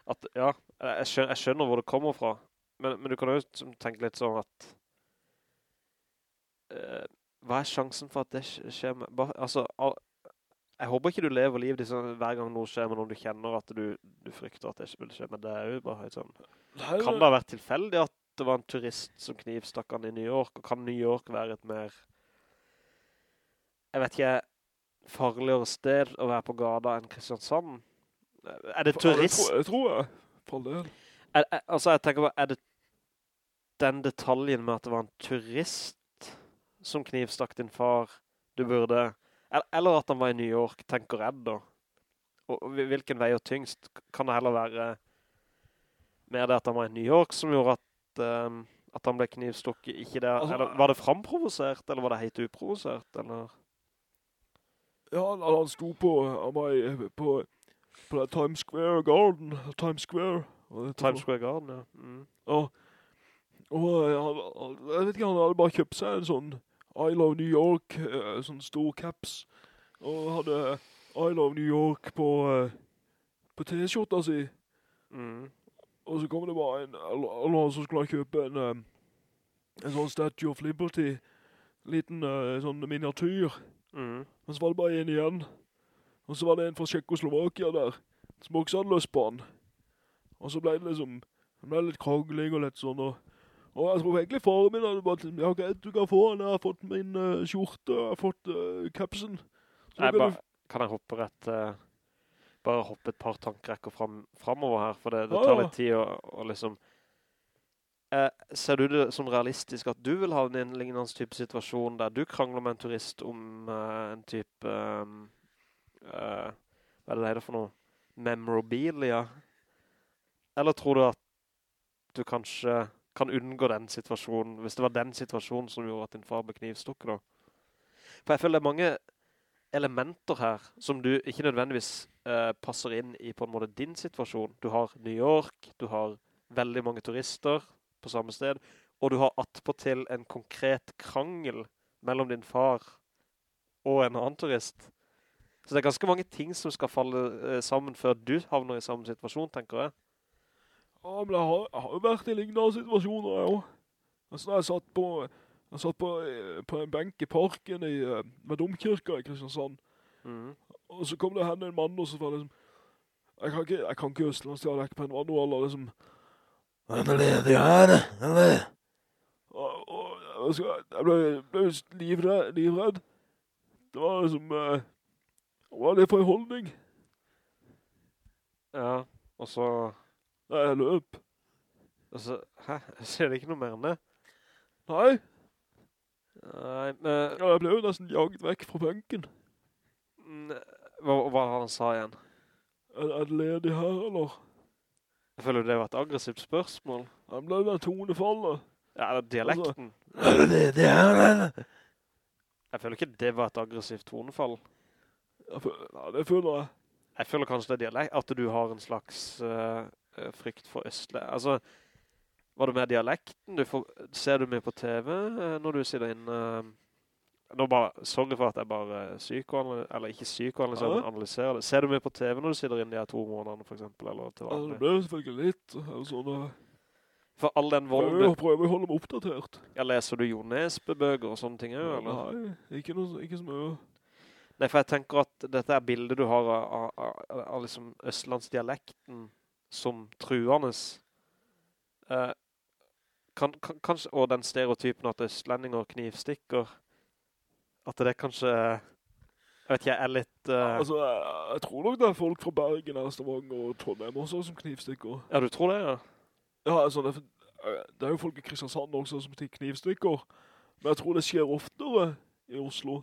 at, ja, jeg skjønner, jeg skjønner hvor det kommer fra, men, men du kan jo tenke litt sånn at uh, hva er sjansen for at det skjer med, bare, altså, al, jeg håper ikke du lever livet ditt sånn, hver gang noe skjer med noen du kjenner at du, du frykter at det ikke vil skje, men det er jo bare helt sånn, Nei, kan det ha vært tilfeldig at det var en turist som knivstakk han i New York, og kan New York være et mer, jeg vet ikke, farligere sted å være på gata enn Kristiansand? Er det turist? Det tror, det jeg. For del. Er, er, altså, jeg tenker på, er det den detaljen med at det var en turist som knivstakk din far du burde... Eller, at han var i New York, tenker jeg da. og hvilken vei og tyngst? Kan det heller være mer det at han var i New York som gjorde at, um, at han ble knivstukket? Ikke det, Altså, eller var det framprovosert, eller var det helt uprovosert, eller? Ja, han, han sto på, han var på, på Times Square Garden, Times Square. Times. Square Garden, ja. Mm. Ja. Og eh, han, jeg vet ikke, han hadde bare kjøpt seg en sånn I Love New York, eh, sånn stor caps. Og hadde I Love New York på, eh, på t-skjorta si. Mm. Og så kom det bare en, eller, han så skulle kjøpe en, en sånn Statue of Liberty, liten sånn miniatyr. Mm. Men så var det bare en igjen. Og så var det en fra Tjekkoslovakia der, som også hadde lyst på han. Og så ble det liksom, det ble litt krangling og litt sånn, og, og jeg tror egentlig faren min hadde bare, liksom, ja, greit, du kan få han, jeg har fått min uh, skjorte, jeg har fått uh, kapsen. Så Nei, kan bare, kan jeg hoppe rett, uh, bare hoppe et par tankrekker fram, framover her, for det, det tar litt tid å, å liksom... Eh, ser du det som realistisk at du vil ha en lignende type situasjon der du krangler med en turist om eh, en type... ehm, eh, hva er det det heter for noe? Memorabilia? Eller tror du at du kanskje kan unngå den situasjonen, hvis det var den situasjonen som gjorde at din far ble knivstukket da? For jeg føler det er mange elementer her som du ikke nødvendigvis eh, passer inn i på en måte din situasjon. Du har New York, du har veldig mange turister på samme sted, og du har attpåtil en konkret krangel mellom din far og en annen turist. Så det er ganske mange ting som skal falle eh, sammen før du havner i samme situasjon, tenker jeg. Ja, men jeg har, jeg har jo vært i lignende situasjoner, jeg også. Altså, jeg satt på, jeg satt på, eh, på en benk i parken i, med Domkirka i Kristiansand, Mm. og så kom det hen en mann, og så var det liksom, jeg kan ikke, jeg kan ikke østlandsdialekt, men det var noe eller liksom, Er ledig her, eller? og, og jeg, ble, ble livredd, livredd. Det var liksom, eh, hva er det for en holdning? Ja, og så... Nei, jeg løp. Altså, hæ? Jeg ser det ikke noe mer enn det. Nei, Nei, men... ja, jeg ble jo nesten jaget vekk fra benken. mm, Hva, hva han sa igjen? Er, er det ledig her, eller? Jeg føler det var et aggressivt spørsmål. Det ble den tonefallet. Ja, eller dialekten. Er det ledig her, eller? Jeg føler ikke det var et aggressivt tonefall. Ja, det føler jeg. Jeg føler kanskje det er dialekt, at du har en slags eh, frykt for Østle. Altså, var det med dialekten? Du får, ser du mye på TV eh, når du sitter inne? eh, nå bare, sorry for at jeg bare psykoanalyserer, eller ikke psykoanalyserer, Ja. men analyserer det. Ser du mye på TV når du sitter inne de her to månedene, for eksempel, eller til Ja, det vanlig? jo selvfølgelig litt. eller Sånn, eh, For all den volden Jeg prøver å holde meg oppdatert. Ja, leser du Jo Nesbø-bøger og sånne ting eller? Nei, ikke, noe, ikke så mye. Nei, for jeg tenker at dette er bildet du har av, av, av, av liksom østlandsdialekten som truernes... Eh, kan, kan, kanskje, og den stereotypen at østlendinger knivstikker, at det kanskje, jeg vet ikke, er litt... Uh... Altså, jeg, jeg tror nok det er folk fra Bergen, Stavanger og Trondheim også som knivstikker. ja, du tror det, ja? Ja, altså, det, er- det er jo folk i Kristiansand også som knivstikker. Men jeg tror det skjer oftere i Oslo.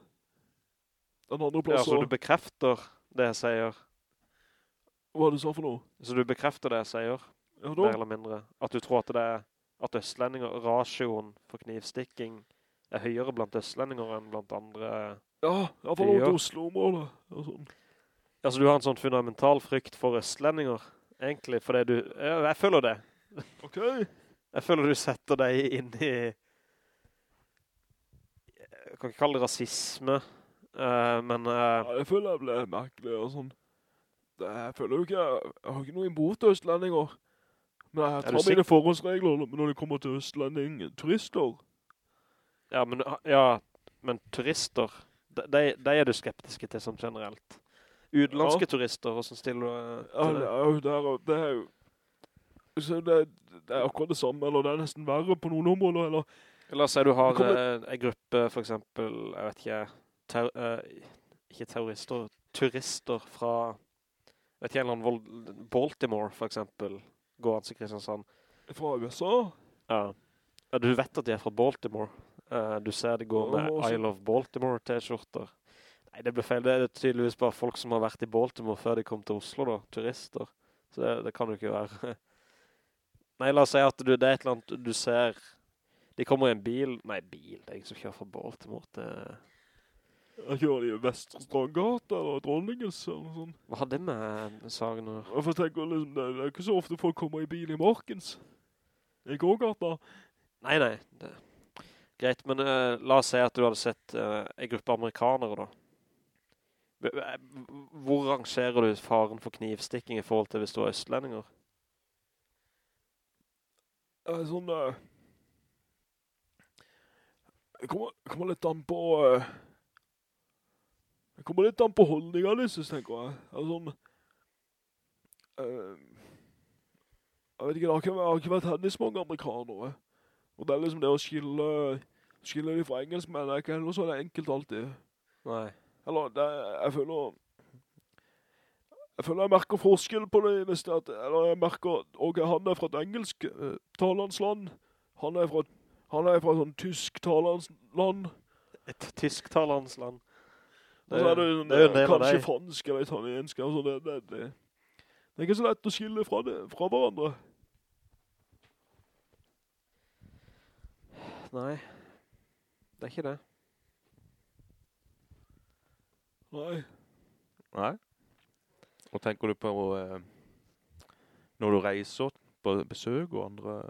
Den andre Ja, så du bekrefter det jeg sier. Hva er det du sa for noe? Så du bekrefter det jeg sier, Ja, mer eller mindre. At du tror at det er, at østlendinger, rasjonen for knivstikking er høyere blant østlendinger enn blant andre... Ja, i hvert fall til Oslo-området. sånn. Altså, du har en sånn fundamental frykt for østlendinger, egentlig, fordi du... Jeg, jeg føler det. Ok. Jeg føler du setter deg inn i... Jeg kan ikke kalle det rasisme, uh, men... Uh, Ja, jeg føler jeg ble merkelig og sånn. Det, jeg føler jo ikke, jeg har ikke noe imot østlendinger. Men jeg tar mine forholdsregler når det kommer til østlending turister. Ja, men, ja, men turister, de, de- de er du skeptiske til som generelt. Utenlandske turister, hvordan stiller du Ja, til det Ja, det er, det er jo det, det er akkurat det samme, eller det er nesten verre på noen områder, eller La oss si du har kommer- eh, en gruppe, for eksempel, jeg vet ikke, ter, eh, ikke terrorister, turister fra, vet ikke, en eller annen Baltimore, for eksempel, går an til Kristiansand. fra USA. Ja. ja, du vet at de er fra Baltimore. Eh, du ser det går med Isle of I Baltimore t-skjorter. Nei, det ble feil. Det er tydeligvis bare folk som har vært i Baltimore før de kom til Oslo da, turister. Så det, det kan jo ikke være. Nei, la oss si at du, det er et eller annet du ser, de kommer i en bil, nei bil, det er ingen som kjører fra Baltimore til, Jeg kjører i Vesterstrandgata eller Dronningens eller noe sånt. hva har det med saken jeg tenker liksom, det er ikke så ofte folk kommer i bil i Markens. I gågata. Nei, nei, det, greit, men uh, la oss si at du hadde sett uh, en gruppe amerikanere da. Hvor rangerer du faren for knivstikking i forhold til hvis du er østlendinger? Jeg er sånn... uh, Det kommer, kommer litt an på... uh, Det kommer litt an på holdninger tenker jeg. Det er sånn... eh, Jeg vet ikke, det har ikke vært hennes mange amerikanere. Og det er liksom det å skille... Skille de fra engelskmenn, det er ikke heller så enkelt alltid. Nei. Eller, det, jeg føler... Jeg føler jeg merker forskjell på det, hvis det at, eller jeg merker, ok, han er fra et engelsk uh, talandsland, han er fra, han er fra sånn tysk talandsland, Et tysk land. og er det, det er jo en del kanskje deg. fransk eller italiensk, altså det, det, det, det er ikke så lett å skille fra, det, fra hverandre. Nei, det er ikke det. Nei. Nei. Og tenker du på eh, når du reiser på besøk og andre...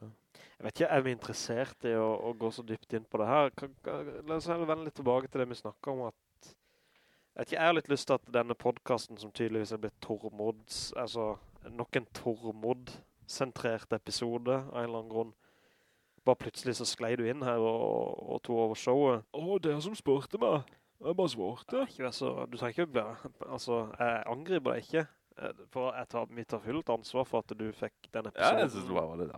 Jeg vet ikke, er vi interessert i å, å gå så dypt inn på det her? Kan, kan, la oss heller vende litt tilbake til det vi snakket om, at jeg, ikke, jeg har litt lyst til at denne podcasten som tydeligvis er blitt Tormods, altså nok en Tormod-sentrert episode av en eller annen grunn, bare plutselig så sklei du inn her og, og tog over showet. Åh, det er som spurte meg. Jeg bare svarte. Ikke vær så, du trenger ikke bli, altså, jeg angriper deg ikke, eh, for jeg tar, vi tar fullt ansvar for at du fikk den Ja, jeg synes det var veldig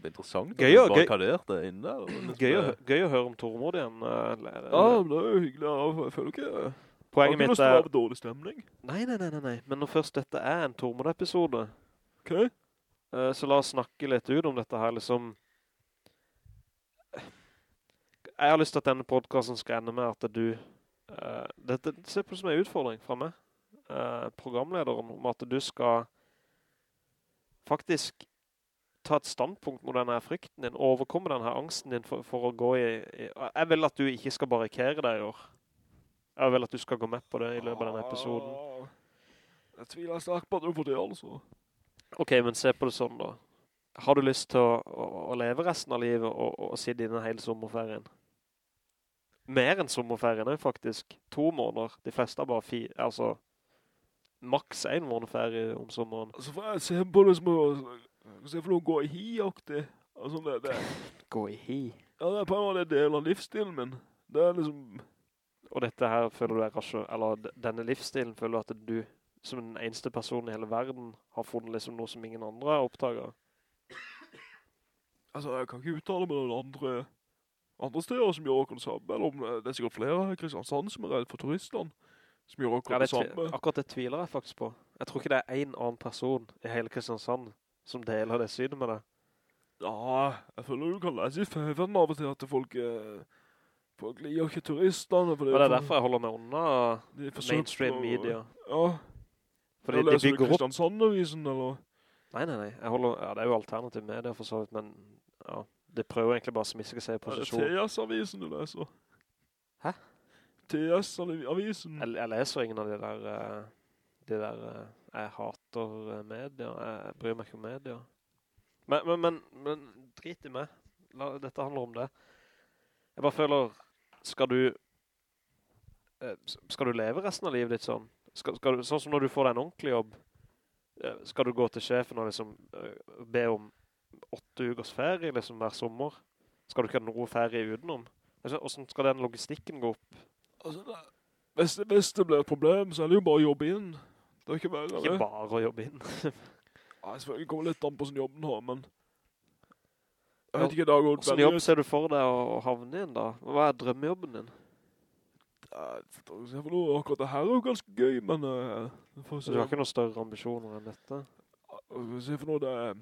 ble interessant. Gøy å- Bare gøy- kaderte inn der. og Gøy å, hø- gøy å høre om Tormod igjen. eh, Ja, men det er jo hyggelig. Jeg føler ikke... Har Poenget mitt er... ha dårlig stemning. Nei, nei, nei, nei, nei. Men når først dette er en Tormod-episode, Ok? eh, så la oss snakke litt ut om dette her, liksom. Jeg har lyst til at denne podcasten skal ende med at du, uh, dette ser på det som en utfordring fra meg, uh, programlederen, om at du skal faktisk ta et standpunkt mot denne frykten din, overkomme denne angsten din for, for å gå i, i... Jeg vil at du ikke skal barrikere deg i år. Jeg vil at du skal gå med på det i løpet av denne episoden. Ah, Jeg tviler sterkt på at du får det, altså. Ok, men se på det sånn da. Har du lyst til å, å, å leve resten av livet og, og sitte den hele sommerferien? Mer enn sommerferien er faktisk. To måneder. De fleste har bare fire, altså maks en måned ferie om sommeren. Altså, for jeg ser på det som å... Se for noe gå i hi-aktig. Altså, det, det, Gå i hi. ja, det er på en måte del av livsstilen min. Det er liksom... Og dette her føler du er rasjon, eller denne livsstilen føler du at du som den eneste personen i hele verden har funnet liksom noe som ingen andre har oppdaget. Altså, jeg kan ikke uttale meg noen andre, andre steder som gjør akkurat det samme. Eller om det, det er sikkert flere her i Kristiansand som er redd for turistene. Som gjør Ja, det det samme. akkurat det tviler jeg faktisk på. Jeg tror ikke det er en annen person i hele Kristiansand som deler det synet med deg. Ja, jeg føler du kan lese i Feven av og til at folk... Eh, folk liker ikke turistene. For Og det er derfor jeg holder meg unna mainstream media. Ja. Fordi Jeg de leser du bygger opp... Kristiansand-avisen, eller? Nei, nei, nei. Holder... Ja, det er jo alternativ media for så vidt, men ja, det prøver egentlig bare å smiske seg i Er det er TS-avisen du leser? Hæ? TS-avisen? Jeg, jeg leser ingen av de der... eh, De der... eh, Jeg hater eh, media. Jeg, bryr meg ikke om media. Men, men, men, men drit i meg. La, dette handler om det. Jeg bare føler... Skal du... Skal du leve resten av livet ditt sånn? Skal, skal du, sånn som når du får deg en ordentlig jobb, skal du gå til sjefen og liksom be om åtte ukers ferie liksom hver sommer? Skal du ikke ha noe ferie utenom? Altså, Hvordan skal den logistikken gå opp? Altså, det, hvis, det, hvis det blir et problem, så er det jo bare å jobbe inn. Det er ikke verre. Ikke bare å jobbe inn. Ja, selvfølgelig kommer litt an på sånn jobben har, men... Jeg vet ikke, det har gått Hvordan jobb ser du for deg å, å havne inn da? Hva er drømmejobben din? Ja, Se for noe, akkurat det her er jo ganske gøy, men... Uh, får du har ikke noen større ambisjoner enn dette? Se for noe, det er...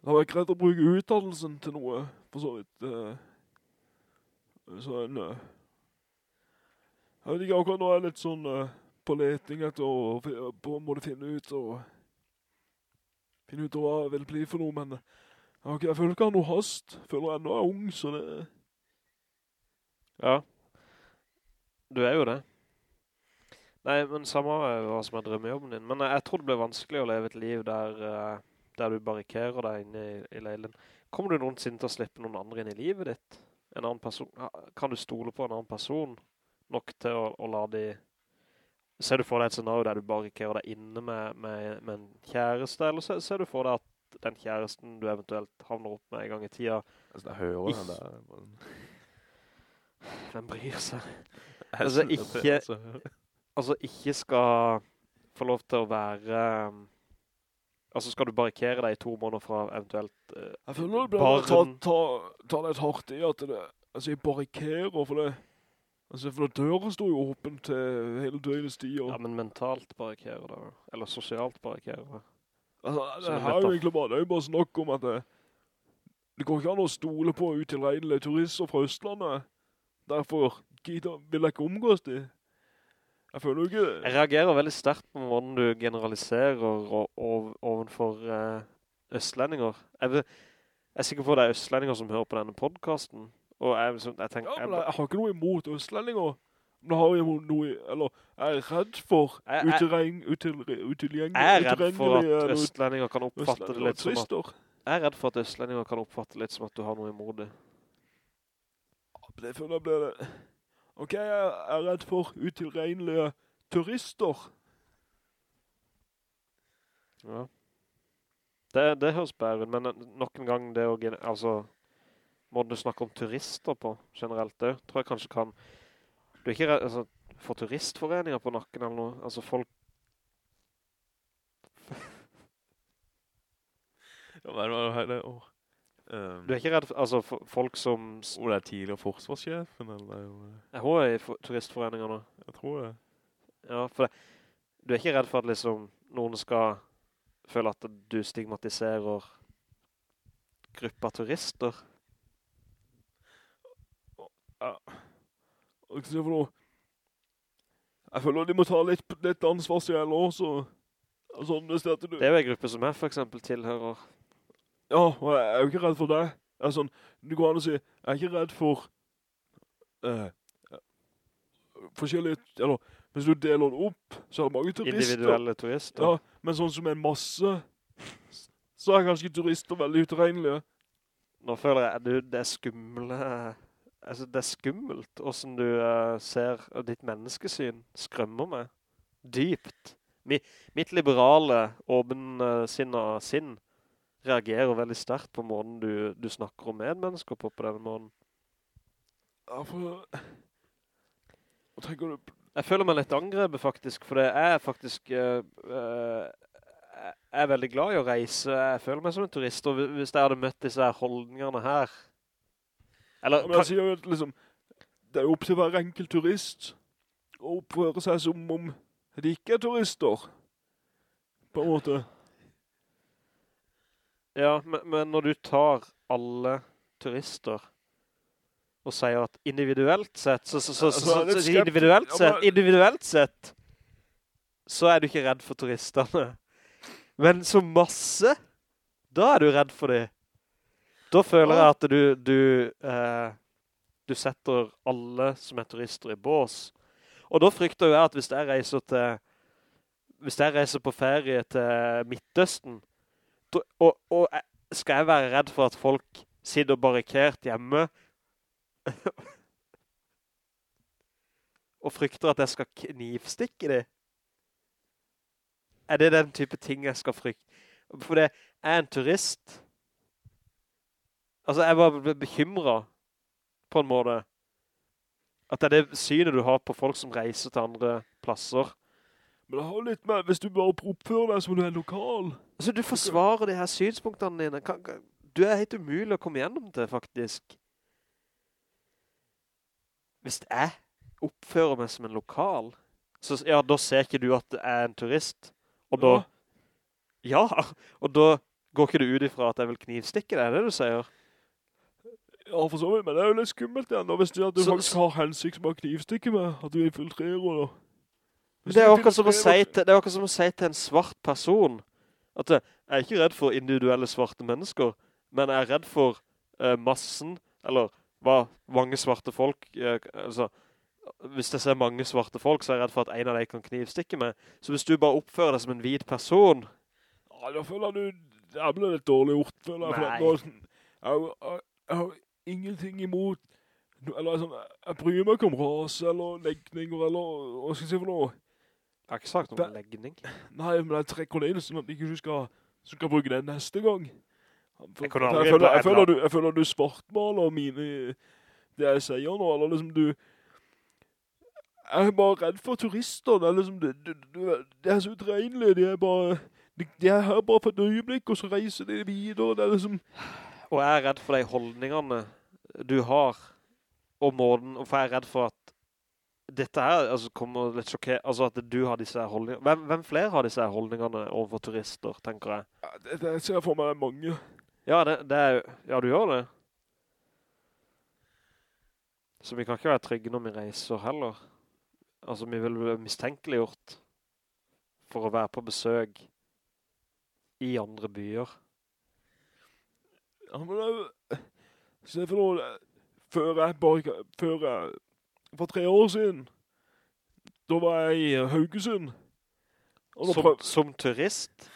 Det har vært greit å bruke utdannelsen til noe, for så vidt. Uh, sånn... Uh, Jeg vet ikke, akkurat nå er jeg litt sånn eh, på leting etter å på en måte finne ut og finne ut hva jeg vil bli for noe, men eh, jeg, føler ikke jeg har noe hast. Jeg føler jeg enda er ung, så det... Ja. Du er jo det. Nei, men samme hva som er drømmejobben din. Men jeg, tror det blir vanskelig å leve et liv der, eh, der du barrikerer deg inne i, i leilen. Kommer du noensinne til å slippe noen andre inn i livet ditt? En annen person? Kan du stole på en annen person nok til å, å la de... Ser du for deg et scenario der du barrikerer deg inne med, med, med en kjæreste, eller ser, ser du for deg at den kjæresten du eventuelt havner opp med en gang i tida, Altså, jeg hører den der. hvem bryr seg? Altså, ikke- altså. altså ikke skal få lov til å være um, altså skal du barrikere deg i to måneder fra eventuelt uh, Jeg føler det blir ta, ta, ta litt hardt i at det, altså jeg barrikerer, for det, altså for døren står jo åpen til hele døgnets tid, ja, men mentalt barrikerer det, eller sosialt barrikerer deg. altså, det her er jo egentlig bare, det er jo bare snakk om at det, det går ikke an å stole på utilregnelige turister fra Østlandet, derfor gidder, vil jeg ikke omgås de. Jeg føler jo ikke... Jeg reagerer veldig sterkt på hvordan du generaliserer ovenfor uh, østlendinger. Jeg, jeg er sikker på at det er østlendinger som hører på denne podcasten, og jeg, liksom- jeg tenker... Ja, jeg, jeg har ikke noe imot østlendinger. Men har jeg noe, eller jeg er redd for Jeg- jeg- er redd for at østlendinger kan oppfatte det litt som at. Jeg er redd for at østlendinger kan oppfatte litt som at du har noe imot det. Det føler jeg blir det. Ok, jeg er redd for utilregnelige turister. Ja. Det, det høres bedre ut, men nok en gang det å, altså, måten du snakker om turister på generelt, det tror jeg kanskje kan, du er ikke redd, altså, for turistforeninger på nakken eller noe, altså folk, Ja, men det var det, åh. Um, du er ikke redd, for, altså, for folk som, Hun det er tidligere forsvarssjefen, eller Jeg tror jeg er i for- turistforeninger nå, jeg tror det. ja, for det, du er ikke redd for at liksom noen skal føle at du stigmatiserer grupper turister? Ja. Jeg føler de må ta litt, litt ansvar selv også. Altså, det du... Det er jo en gruppe som jeg for eksempel tilhører. Ja, og jeg er jo ikke redd for det. Jeg er sånn, Du går an å si, jeg er ikke redd for uh, forskjellige, eller hvis du deler det opp, så er det mange turister. Individuelle turister. Ja, men sånn som en masse, så er kanskje turister veldig utregnelige. Nå føler jeg du, det er skumle altså det er skummelt hvordan du uh, ser og ditt menneskesyn skrømmer meg dypt. Mi, mitt liberale, åpensinna sinn reagerer veldig sterkt på måten du, du snakker om medmennesker på på denne måten. Ja, for... Hva tenker du? Jeg føler meg litt angrepet faktisk, for det er faktisk eh, jeg er veldig glad i å reise. Jeg føler meg som en turist, og hvis jeg hadde møtt disse her holdningene her eller, Ja, men jeg sier jo at liksom, det er opp til hver enkelt turist å oppføre seg som om de ikke er turister. På en måte. Ja, men, men når du tar alle turister og sier at individuelt sett, så, så, så, Altså, så, individuelt sett, individuelt sett, så er du ikke redd for turisterne. Men så masse, da er du redd for dem. Da føler jeg at du, du, eh, du setter alle som er turister i bås. Og da frykter jeg at hvis jeg reiser til, hvis jeg reiser på ferie til Midtøsten, og, og skal jeg være redd for at folk sitter barrikert hjemme og frykter at jeg skal knivstikke dem? Er det den type ting jeg skal frykte? For det er en turist. Altså, jeg var be- bekymret på en måte. At det er det synet du har på folk som reiser til andre plasser. Men det har litt med, hvis du bare oppfører deg som du er lokal. Altså, du forsvarer de her synspunktene dine. Kan, kan, du er helt umulig å komme gjennom det, faktisk. Hvis jeg oppfører meg som en lokal, så ja, da ser ikke du at jeg er en turist. Og da, ja, og da går ikke du ut ifra at jeg vil knivstikke deg, er det det du sier? Ja, for så vidt, men det er jo litt skummelt igjen, da, hvis du, at du Så- faktisk har hensikt med å knivstikke meg, at du infiltrerer, da. Det er akkurat som å si til, det er akkurat som å si til en svart person at eh, jeg er ikke redd for individuelle svarte mennesker, men jeg er redd for eh, massen, eller hva mange svarte folk, eh, altså, hvis jeg ser mange svarte folk, så er jeg redd for at en av dem kan knivstikke meg. Så hvis du bare oppfører deg som en hvit person, Ja, da føler du, det ble litt dårlig gjort, føler jeg. Nei. Jeg, jeg, jeg har ingenting imot, eller sånn, jeg bryr meg ikke om ras, eller legninger, eller, hva skal jeg si for noe? Jeg har ikke sagt noen legning. Nei, men jeg trekker det inn, sånn at ikke du skal, skal bruke det neste gang. For, Jeg jeg, jeg, føler, jeg, føler du, jeg føler du svartmaler mine, det jeg sier nå, eller liksom du, jeg er bare redd for turister, det er liksom, det, det, det, det er så utregnelige, de er bare, de, de er her bare for et øyeblikk, og så reiser de videre, det er liksom, Og jeg er redd for de holdningene du har, og måten, for jeg er redd for at dette her altså, kommer litt sjokke... altså at du har disse holdningene. Hvem, hvem flere har disse holdningene overfor turister, tenker jeg? ja, det, det ser jeg for meg mange. Ja, det, det er ja, du gjør det. Så vi kan ikke være trygge når vi reiser heller. Altså, vi vil bli mistenkeliggjort for å være på besøk i andre byer. Ja, men det, se for noe, før jeg bare, før jeg, for tre år siden, da var jeg i Haugesund. Som, som turist?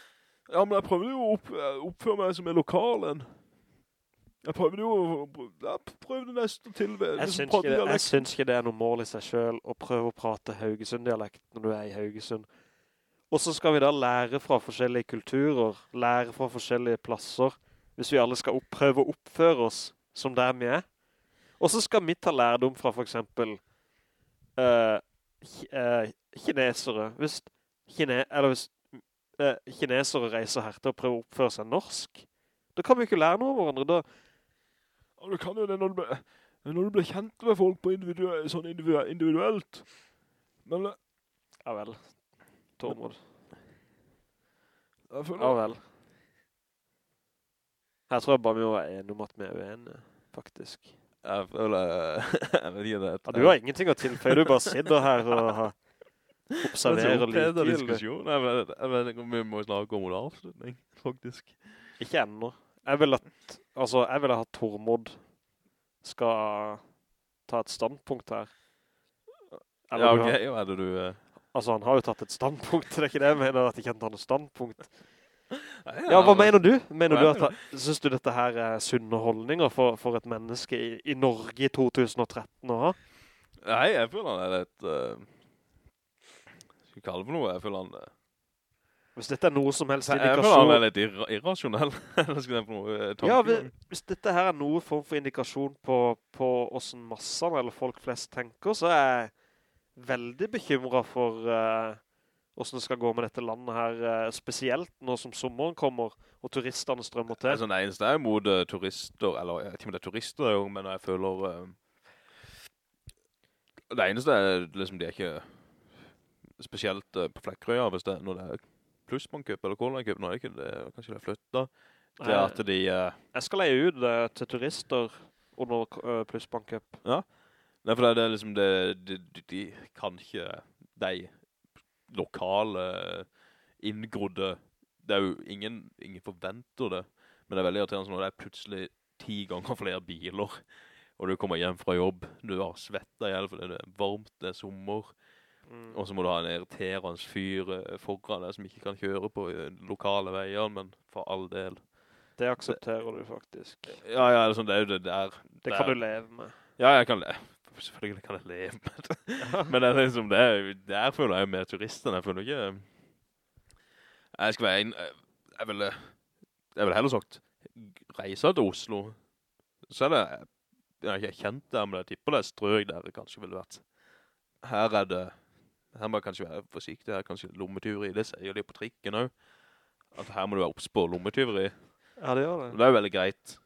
ja, men jeg prøvde jo å opp, oppføre meg som en lokal en. Jeg prøvde jo, å- jeg prøvde nesten til ved, Jeg syns, det, jeg syns ikke det er noe mål i seg selv å prøve å prate Haugesund-dialekt når du er i Haugesund. Og så skal vi da lære fra forskjellige kulturer, lære fra forskjellige plasser, hvis vi alle skal opp, prøve å oppføre oss som der vi er. Og så skal vi ta lærdom fra for eksempel uh, eh, kinesere. Hvis, kine, eller hvis uh, kinesere reiser her til å prøve å oppføre seg norsk, da kan vi ikke lære noe av hverandre. Da, du kan jo det når du, blir- når du blir kjent med folk på individuelt, sånn individu- individuelt. Men ja vel, Tormod. Ja vel. Her tror jeg bare vi må være enige om at vi er uenige, faktisk. Jeg føler, jeg vet ikke det. Ja, du har ingenting å tilføye, du bare sitter her og observerer er likegyldig. diskusjon. Jeg vet, jeg vet ikke om vi må snakke om en avslutning, faktisk. Ikke ennå. Jeg vil at, altså, jeg vil at Tormod skal ta et standpunkt her. Eller Ja, ok, hva er det du... eh, Altså, han har jo tatt et standpunkt, det er ikke det jeg mener, at jeg kan ta noe standpunkt. Ja, hva mener du? Mener du at, synes du dette her er sunne holdninger for, for et menneske i, i Norge i 2013 å ha? Nei, jeg føler han er litt... Uh, skal vi kalle det for noe? Jeg føler han... Uh, Hvis dette er noe som helst indikasjon... Jeg føler han er litt irra irrasjonell. Noe eh, Ja, hvis dette her er noe form for indikasjon på, på hvordan massene eller folk flest tenker, så er jeg veldig bekymret for uh, hvordan det skal gå med dette landet her, eh, spesielt nå som sommeren kommer og turisterne strømmer til. Altså, det eneste er mot uh, turister, eller jeg vet ikke om det er turister jo, men jeg føler... Uh, det eneste er liksom, de er ikke spesielt uh, på Flekkerøya, hvis det, når det er plussbankøp eller kålbankøp, nå er ikke det, kanskje det er flyttet. Det er at de... eh, Jeg skal leie ut det til turister under uh, ja, Nei, for det er liksom det, de, de, de kan ikke de lokale inngrodde, det er jo ingen, ingen forventer det, men det er veldig irriterende når det er plutselig ti ganger flere biler, og du kommer hjem fra jobb, du har svettet ihjel fordi det er varmt, det er sommer, Mm. og så må du ha en irriterende fyr eh, foran deg som ikke kan kjøre på eh, lokale veier, men for all del. Det aksepterer du faktisk. Ja, ja, det er sånn, det er jo det der. Det kan du leve med. Ja, jeg kan leve. Selvfølgelig kan jeg leve med det. Men det er liksom, det er, der føler jeg jo mer turister. Jeg føler ikke... Jeg skal være en... Jeg vil, jeg ville heller sagt reise til Oslo. Så er det... Jeg har ikke kjent det, men jeg tipper det er strøk der det kanskje ville vært. Her er det... Her må jeg kanskje være forsiktig. Her er kanskje lommetyveri. Det sier de på trikken også. At her må du være opps på lommetyveri. Ja, det gjør det. Det er jo veldig greit.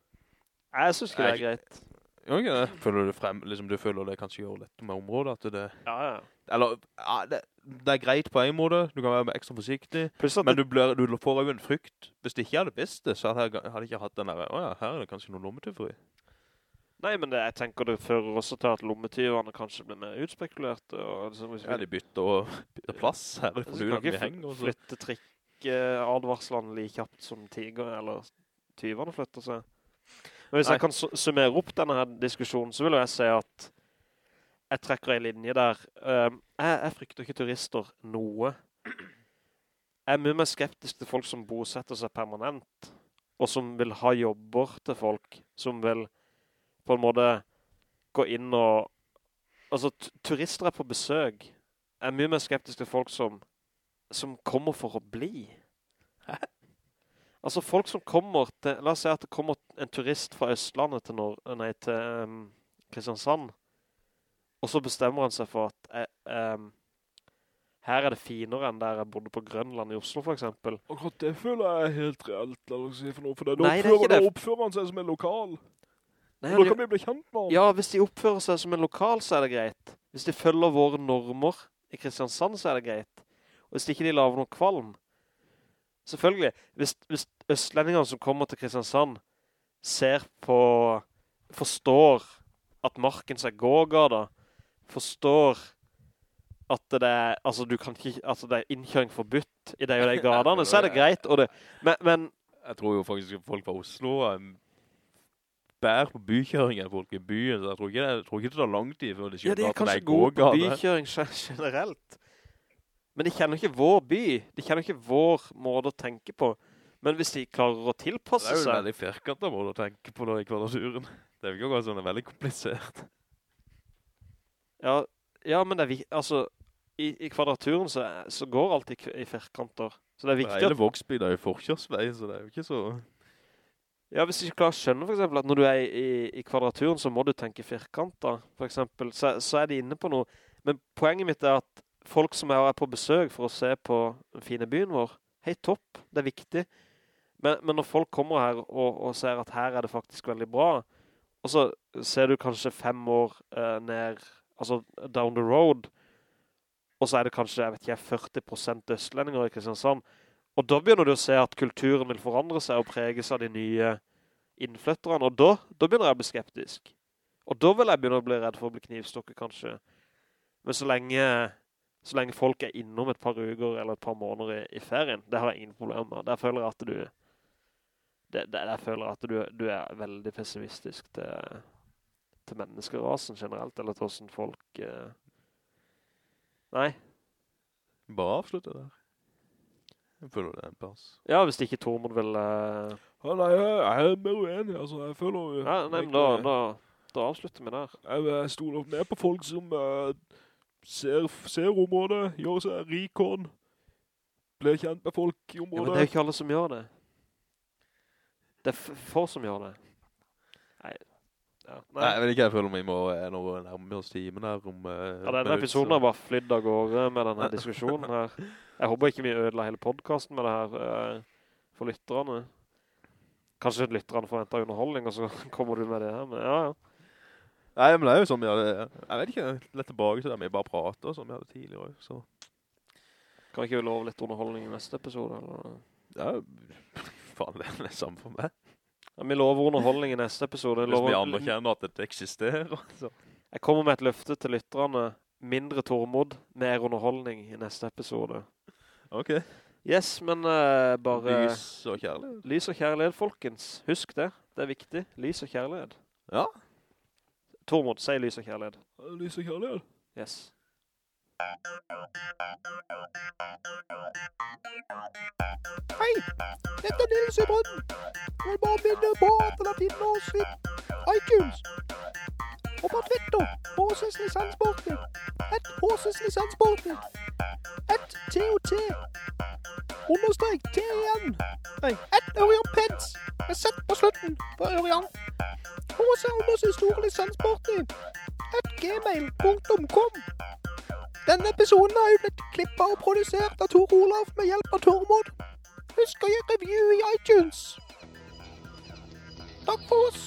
Jeg synes ikke det er greit. Gjør ikke det? Føler du frem, liksom du føler det kanskje gjør litt med området, at det, Ja, ja. eller, ja, det, det er greit på en måte, du kan være ekstra forsiktig, men du, blir, du får jo en frykt. Hvis det ikke er det beste, så hadde jeg, ikke hatt den der, åja, her er det kanskje noen lommetyveri. Nei, men det, jeg tenker det fører også til at lommetyverne kanskje blir mer utspekulerte. Liksom, vi- Ja, de bytter, bytter plass her i Så kan ikke henger. og så- flytte trikk-advarslene like kjapt som tiger, eller tyverne flytter seg. Men hvis Nei. jeg kan summere opp denne diskusjonen, så vil jeg si at jeg trekker en linje der. Um, jeg, jeg frykter ikke turister noe. Jeg er mye mer skeptisk til folk som bosetter seg permanent, og som vil ha jobber til folk, som vil på en måte gå inn og... Altså, turister er på besøk. Jeg er mye mer skeptisk til folk som som kommer for å bli. Altså folk som kommer til, la oss si at det kommer en turist fra Østlandet til, Nord nei, til um, Kristiansand, og så bestemmer han seg for at um, her er det finere enn der jeg bodde på Grønland i Oslo for eksempel. Akkurat det føler jeg er helt reelt, la oss si for noe, for det, Nei, da, det oppfører, da oppfører han seg som en lokal. Nei, Da kan vi bli kjent med han. ja, hvis de oppfører seg som en lokal, så er det greit. Hvis de følger våre normer i Kristiansand, så er det greit. Og hvis ikke de laver noe kvalm. Selvfølgelig, hvis, hvis østlendingene som kommer til Kristiansand ser på, forstår at Markens er gågata, forstår at det er, altså du kan ikke, altså det er innkjøring forbudt i de og de gatene, så er det greit. Det, men, men Jeg tror jo faktisk at folk fra Oslo er bær på bykjøring enn folk i byen, så jeg tror ikke det, jeg tror ikke det tar lang tid før de Ja, de det er at det kanskje er gode på bykjøring generelt. Men de kjenner ikke vår by. De kjenner ikke vår måte å tenke på. Men hvis de klarer å tilpasse seg... Det er jo en veldig firkantet måte å tenke på da i kvadraturen. Det er jo sånn, det er veldig komplisert. Ja, ja men det er viktig... Altså, i, i kvadraturen så, så går alt i, i firkanter. Så det er viktig Hele Vågsby, det er jo forkjørsvei, så det er jo ikke så... Ja, hvis du ikke klarer å skjønne for eksempel at når du er i, i, i kvadraturen, så må du tenke firkanter, for eksempel. Så, så er de inne på noe. Men poenget mitt er at folk som er, på besøk for å se på den fine byen vår, hei topp, det er viktig. Men, men når folk kommer her og, og ser at her er det faktisk veldig bra, og så ser du kanskje fem år eh, ned, altså down the road, og så er det kanskje, jeg vet ikke, 40% østlendinger i Kristiansand, og da begynner du å se at kulturen vil forandre seg og preges av de nye innflytterne, og da, da begynner jeg å bli skeptisk. Og da vil jeg begynne å bli redd for å bli knivstokket, kanskje. Men så lenge, så lenge folk er innom et par uker eller et par måneder i, i ferien, det har jeg ingen problemer med. Der føler jeg at du, det, det, der føler jeg at du, du er veldig pessimistisk til, til menneskerasen generelt, eller til hvordan folk... Eh... Nei, Bare avslutte der. Jeg føler det er en pass. ja, hvis ikke Tormod vil... Eh... Ja, nei, jeg, jeg er mer uenig, altså, jeg føler... Ja, nei, men da, da, da avslutter vi der. Jeg, jeg stoler mer på folk som eh, ser, ser området, gjør seg rikånd, blir kjent med folk i området. Ja, men det er jo ikke alle som gjør det. Det er få som gjør det. Nei. Ja, nei. Nei, jeg vet ikke, jeg føler vi må eh, nærme oss timen her om... Uh, ja, denne episoden har bare flydd av gårde med denne diskusjonen her. Jeg håper ikke vi ødela hele podcasten med det her uh, for lytterne. Kanskje lytterne forventer underholdning, og så kommer du med det her, men ja, ja. Nei, men det er jo sånn vi hadde... Jeg vet ikke, litt tilbake til det, vi bare prater som vi hadde tidligere, så... Kan vi ikke love litt underholdning i neste episode? Eller? Ja, faen, det er det samme for meg. Ja, vi lover underholdning i neste episode. Hvis vi anerkjenner at det eksisterer, så... jeg kommer med et løfte til lytterne. Mindre Tormod, mer underholdning i neste episode. Ok. Yes, men uh, bare... Lys og kjærlighet. Lys og kjærlighet, folkens. Husk det. Det er viktig. Lys og kjærlighet. Ja. Tormod, si lys og kjærlighet. Lys og kjærlighet. Yes. Hei, dette er Nils Brønnen. Jeg vil bare minne på at det finner oss i iTunes. Og på Twitter, Håses Lisenssporten. Et Håses Lisenssporten. Et TOT. Understrek T-igjen. Nei, et Ørjan Peds. Med setter på slutten på Ørjan. HC understrek Store Lisenssporten. Et gmail.com. Denne episoden har jo blitt klippet og produsert av Tor Olav med hjelp av Tormod. Husk å gi review i iTunes. Takk for oss.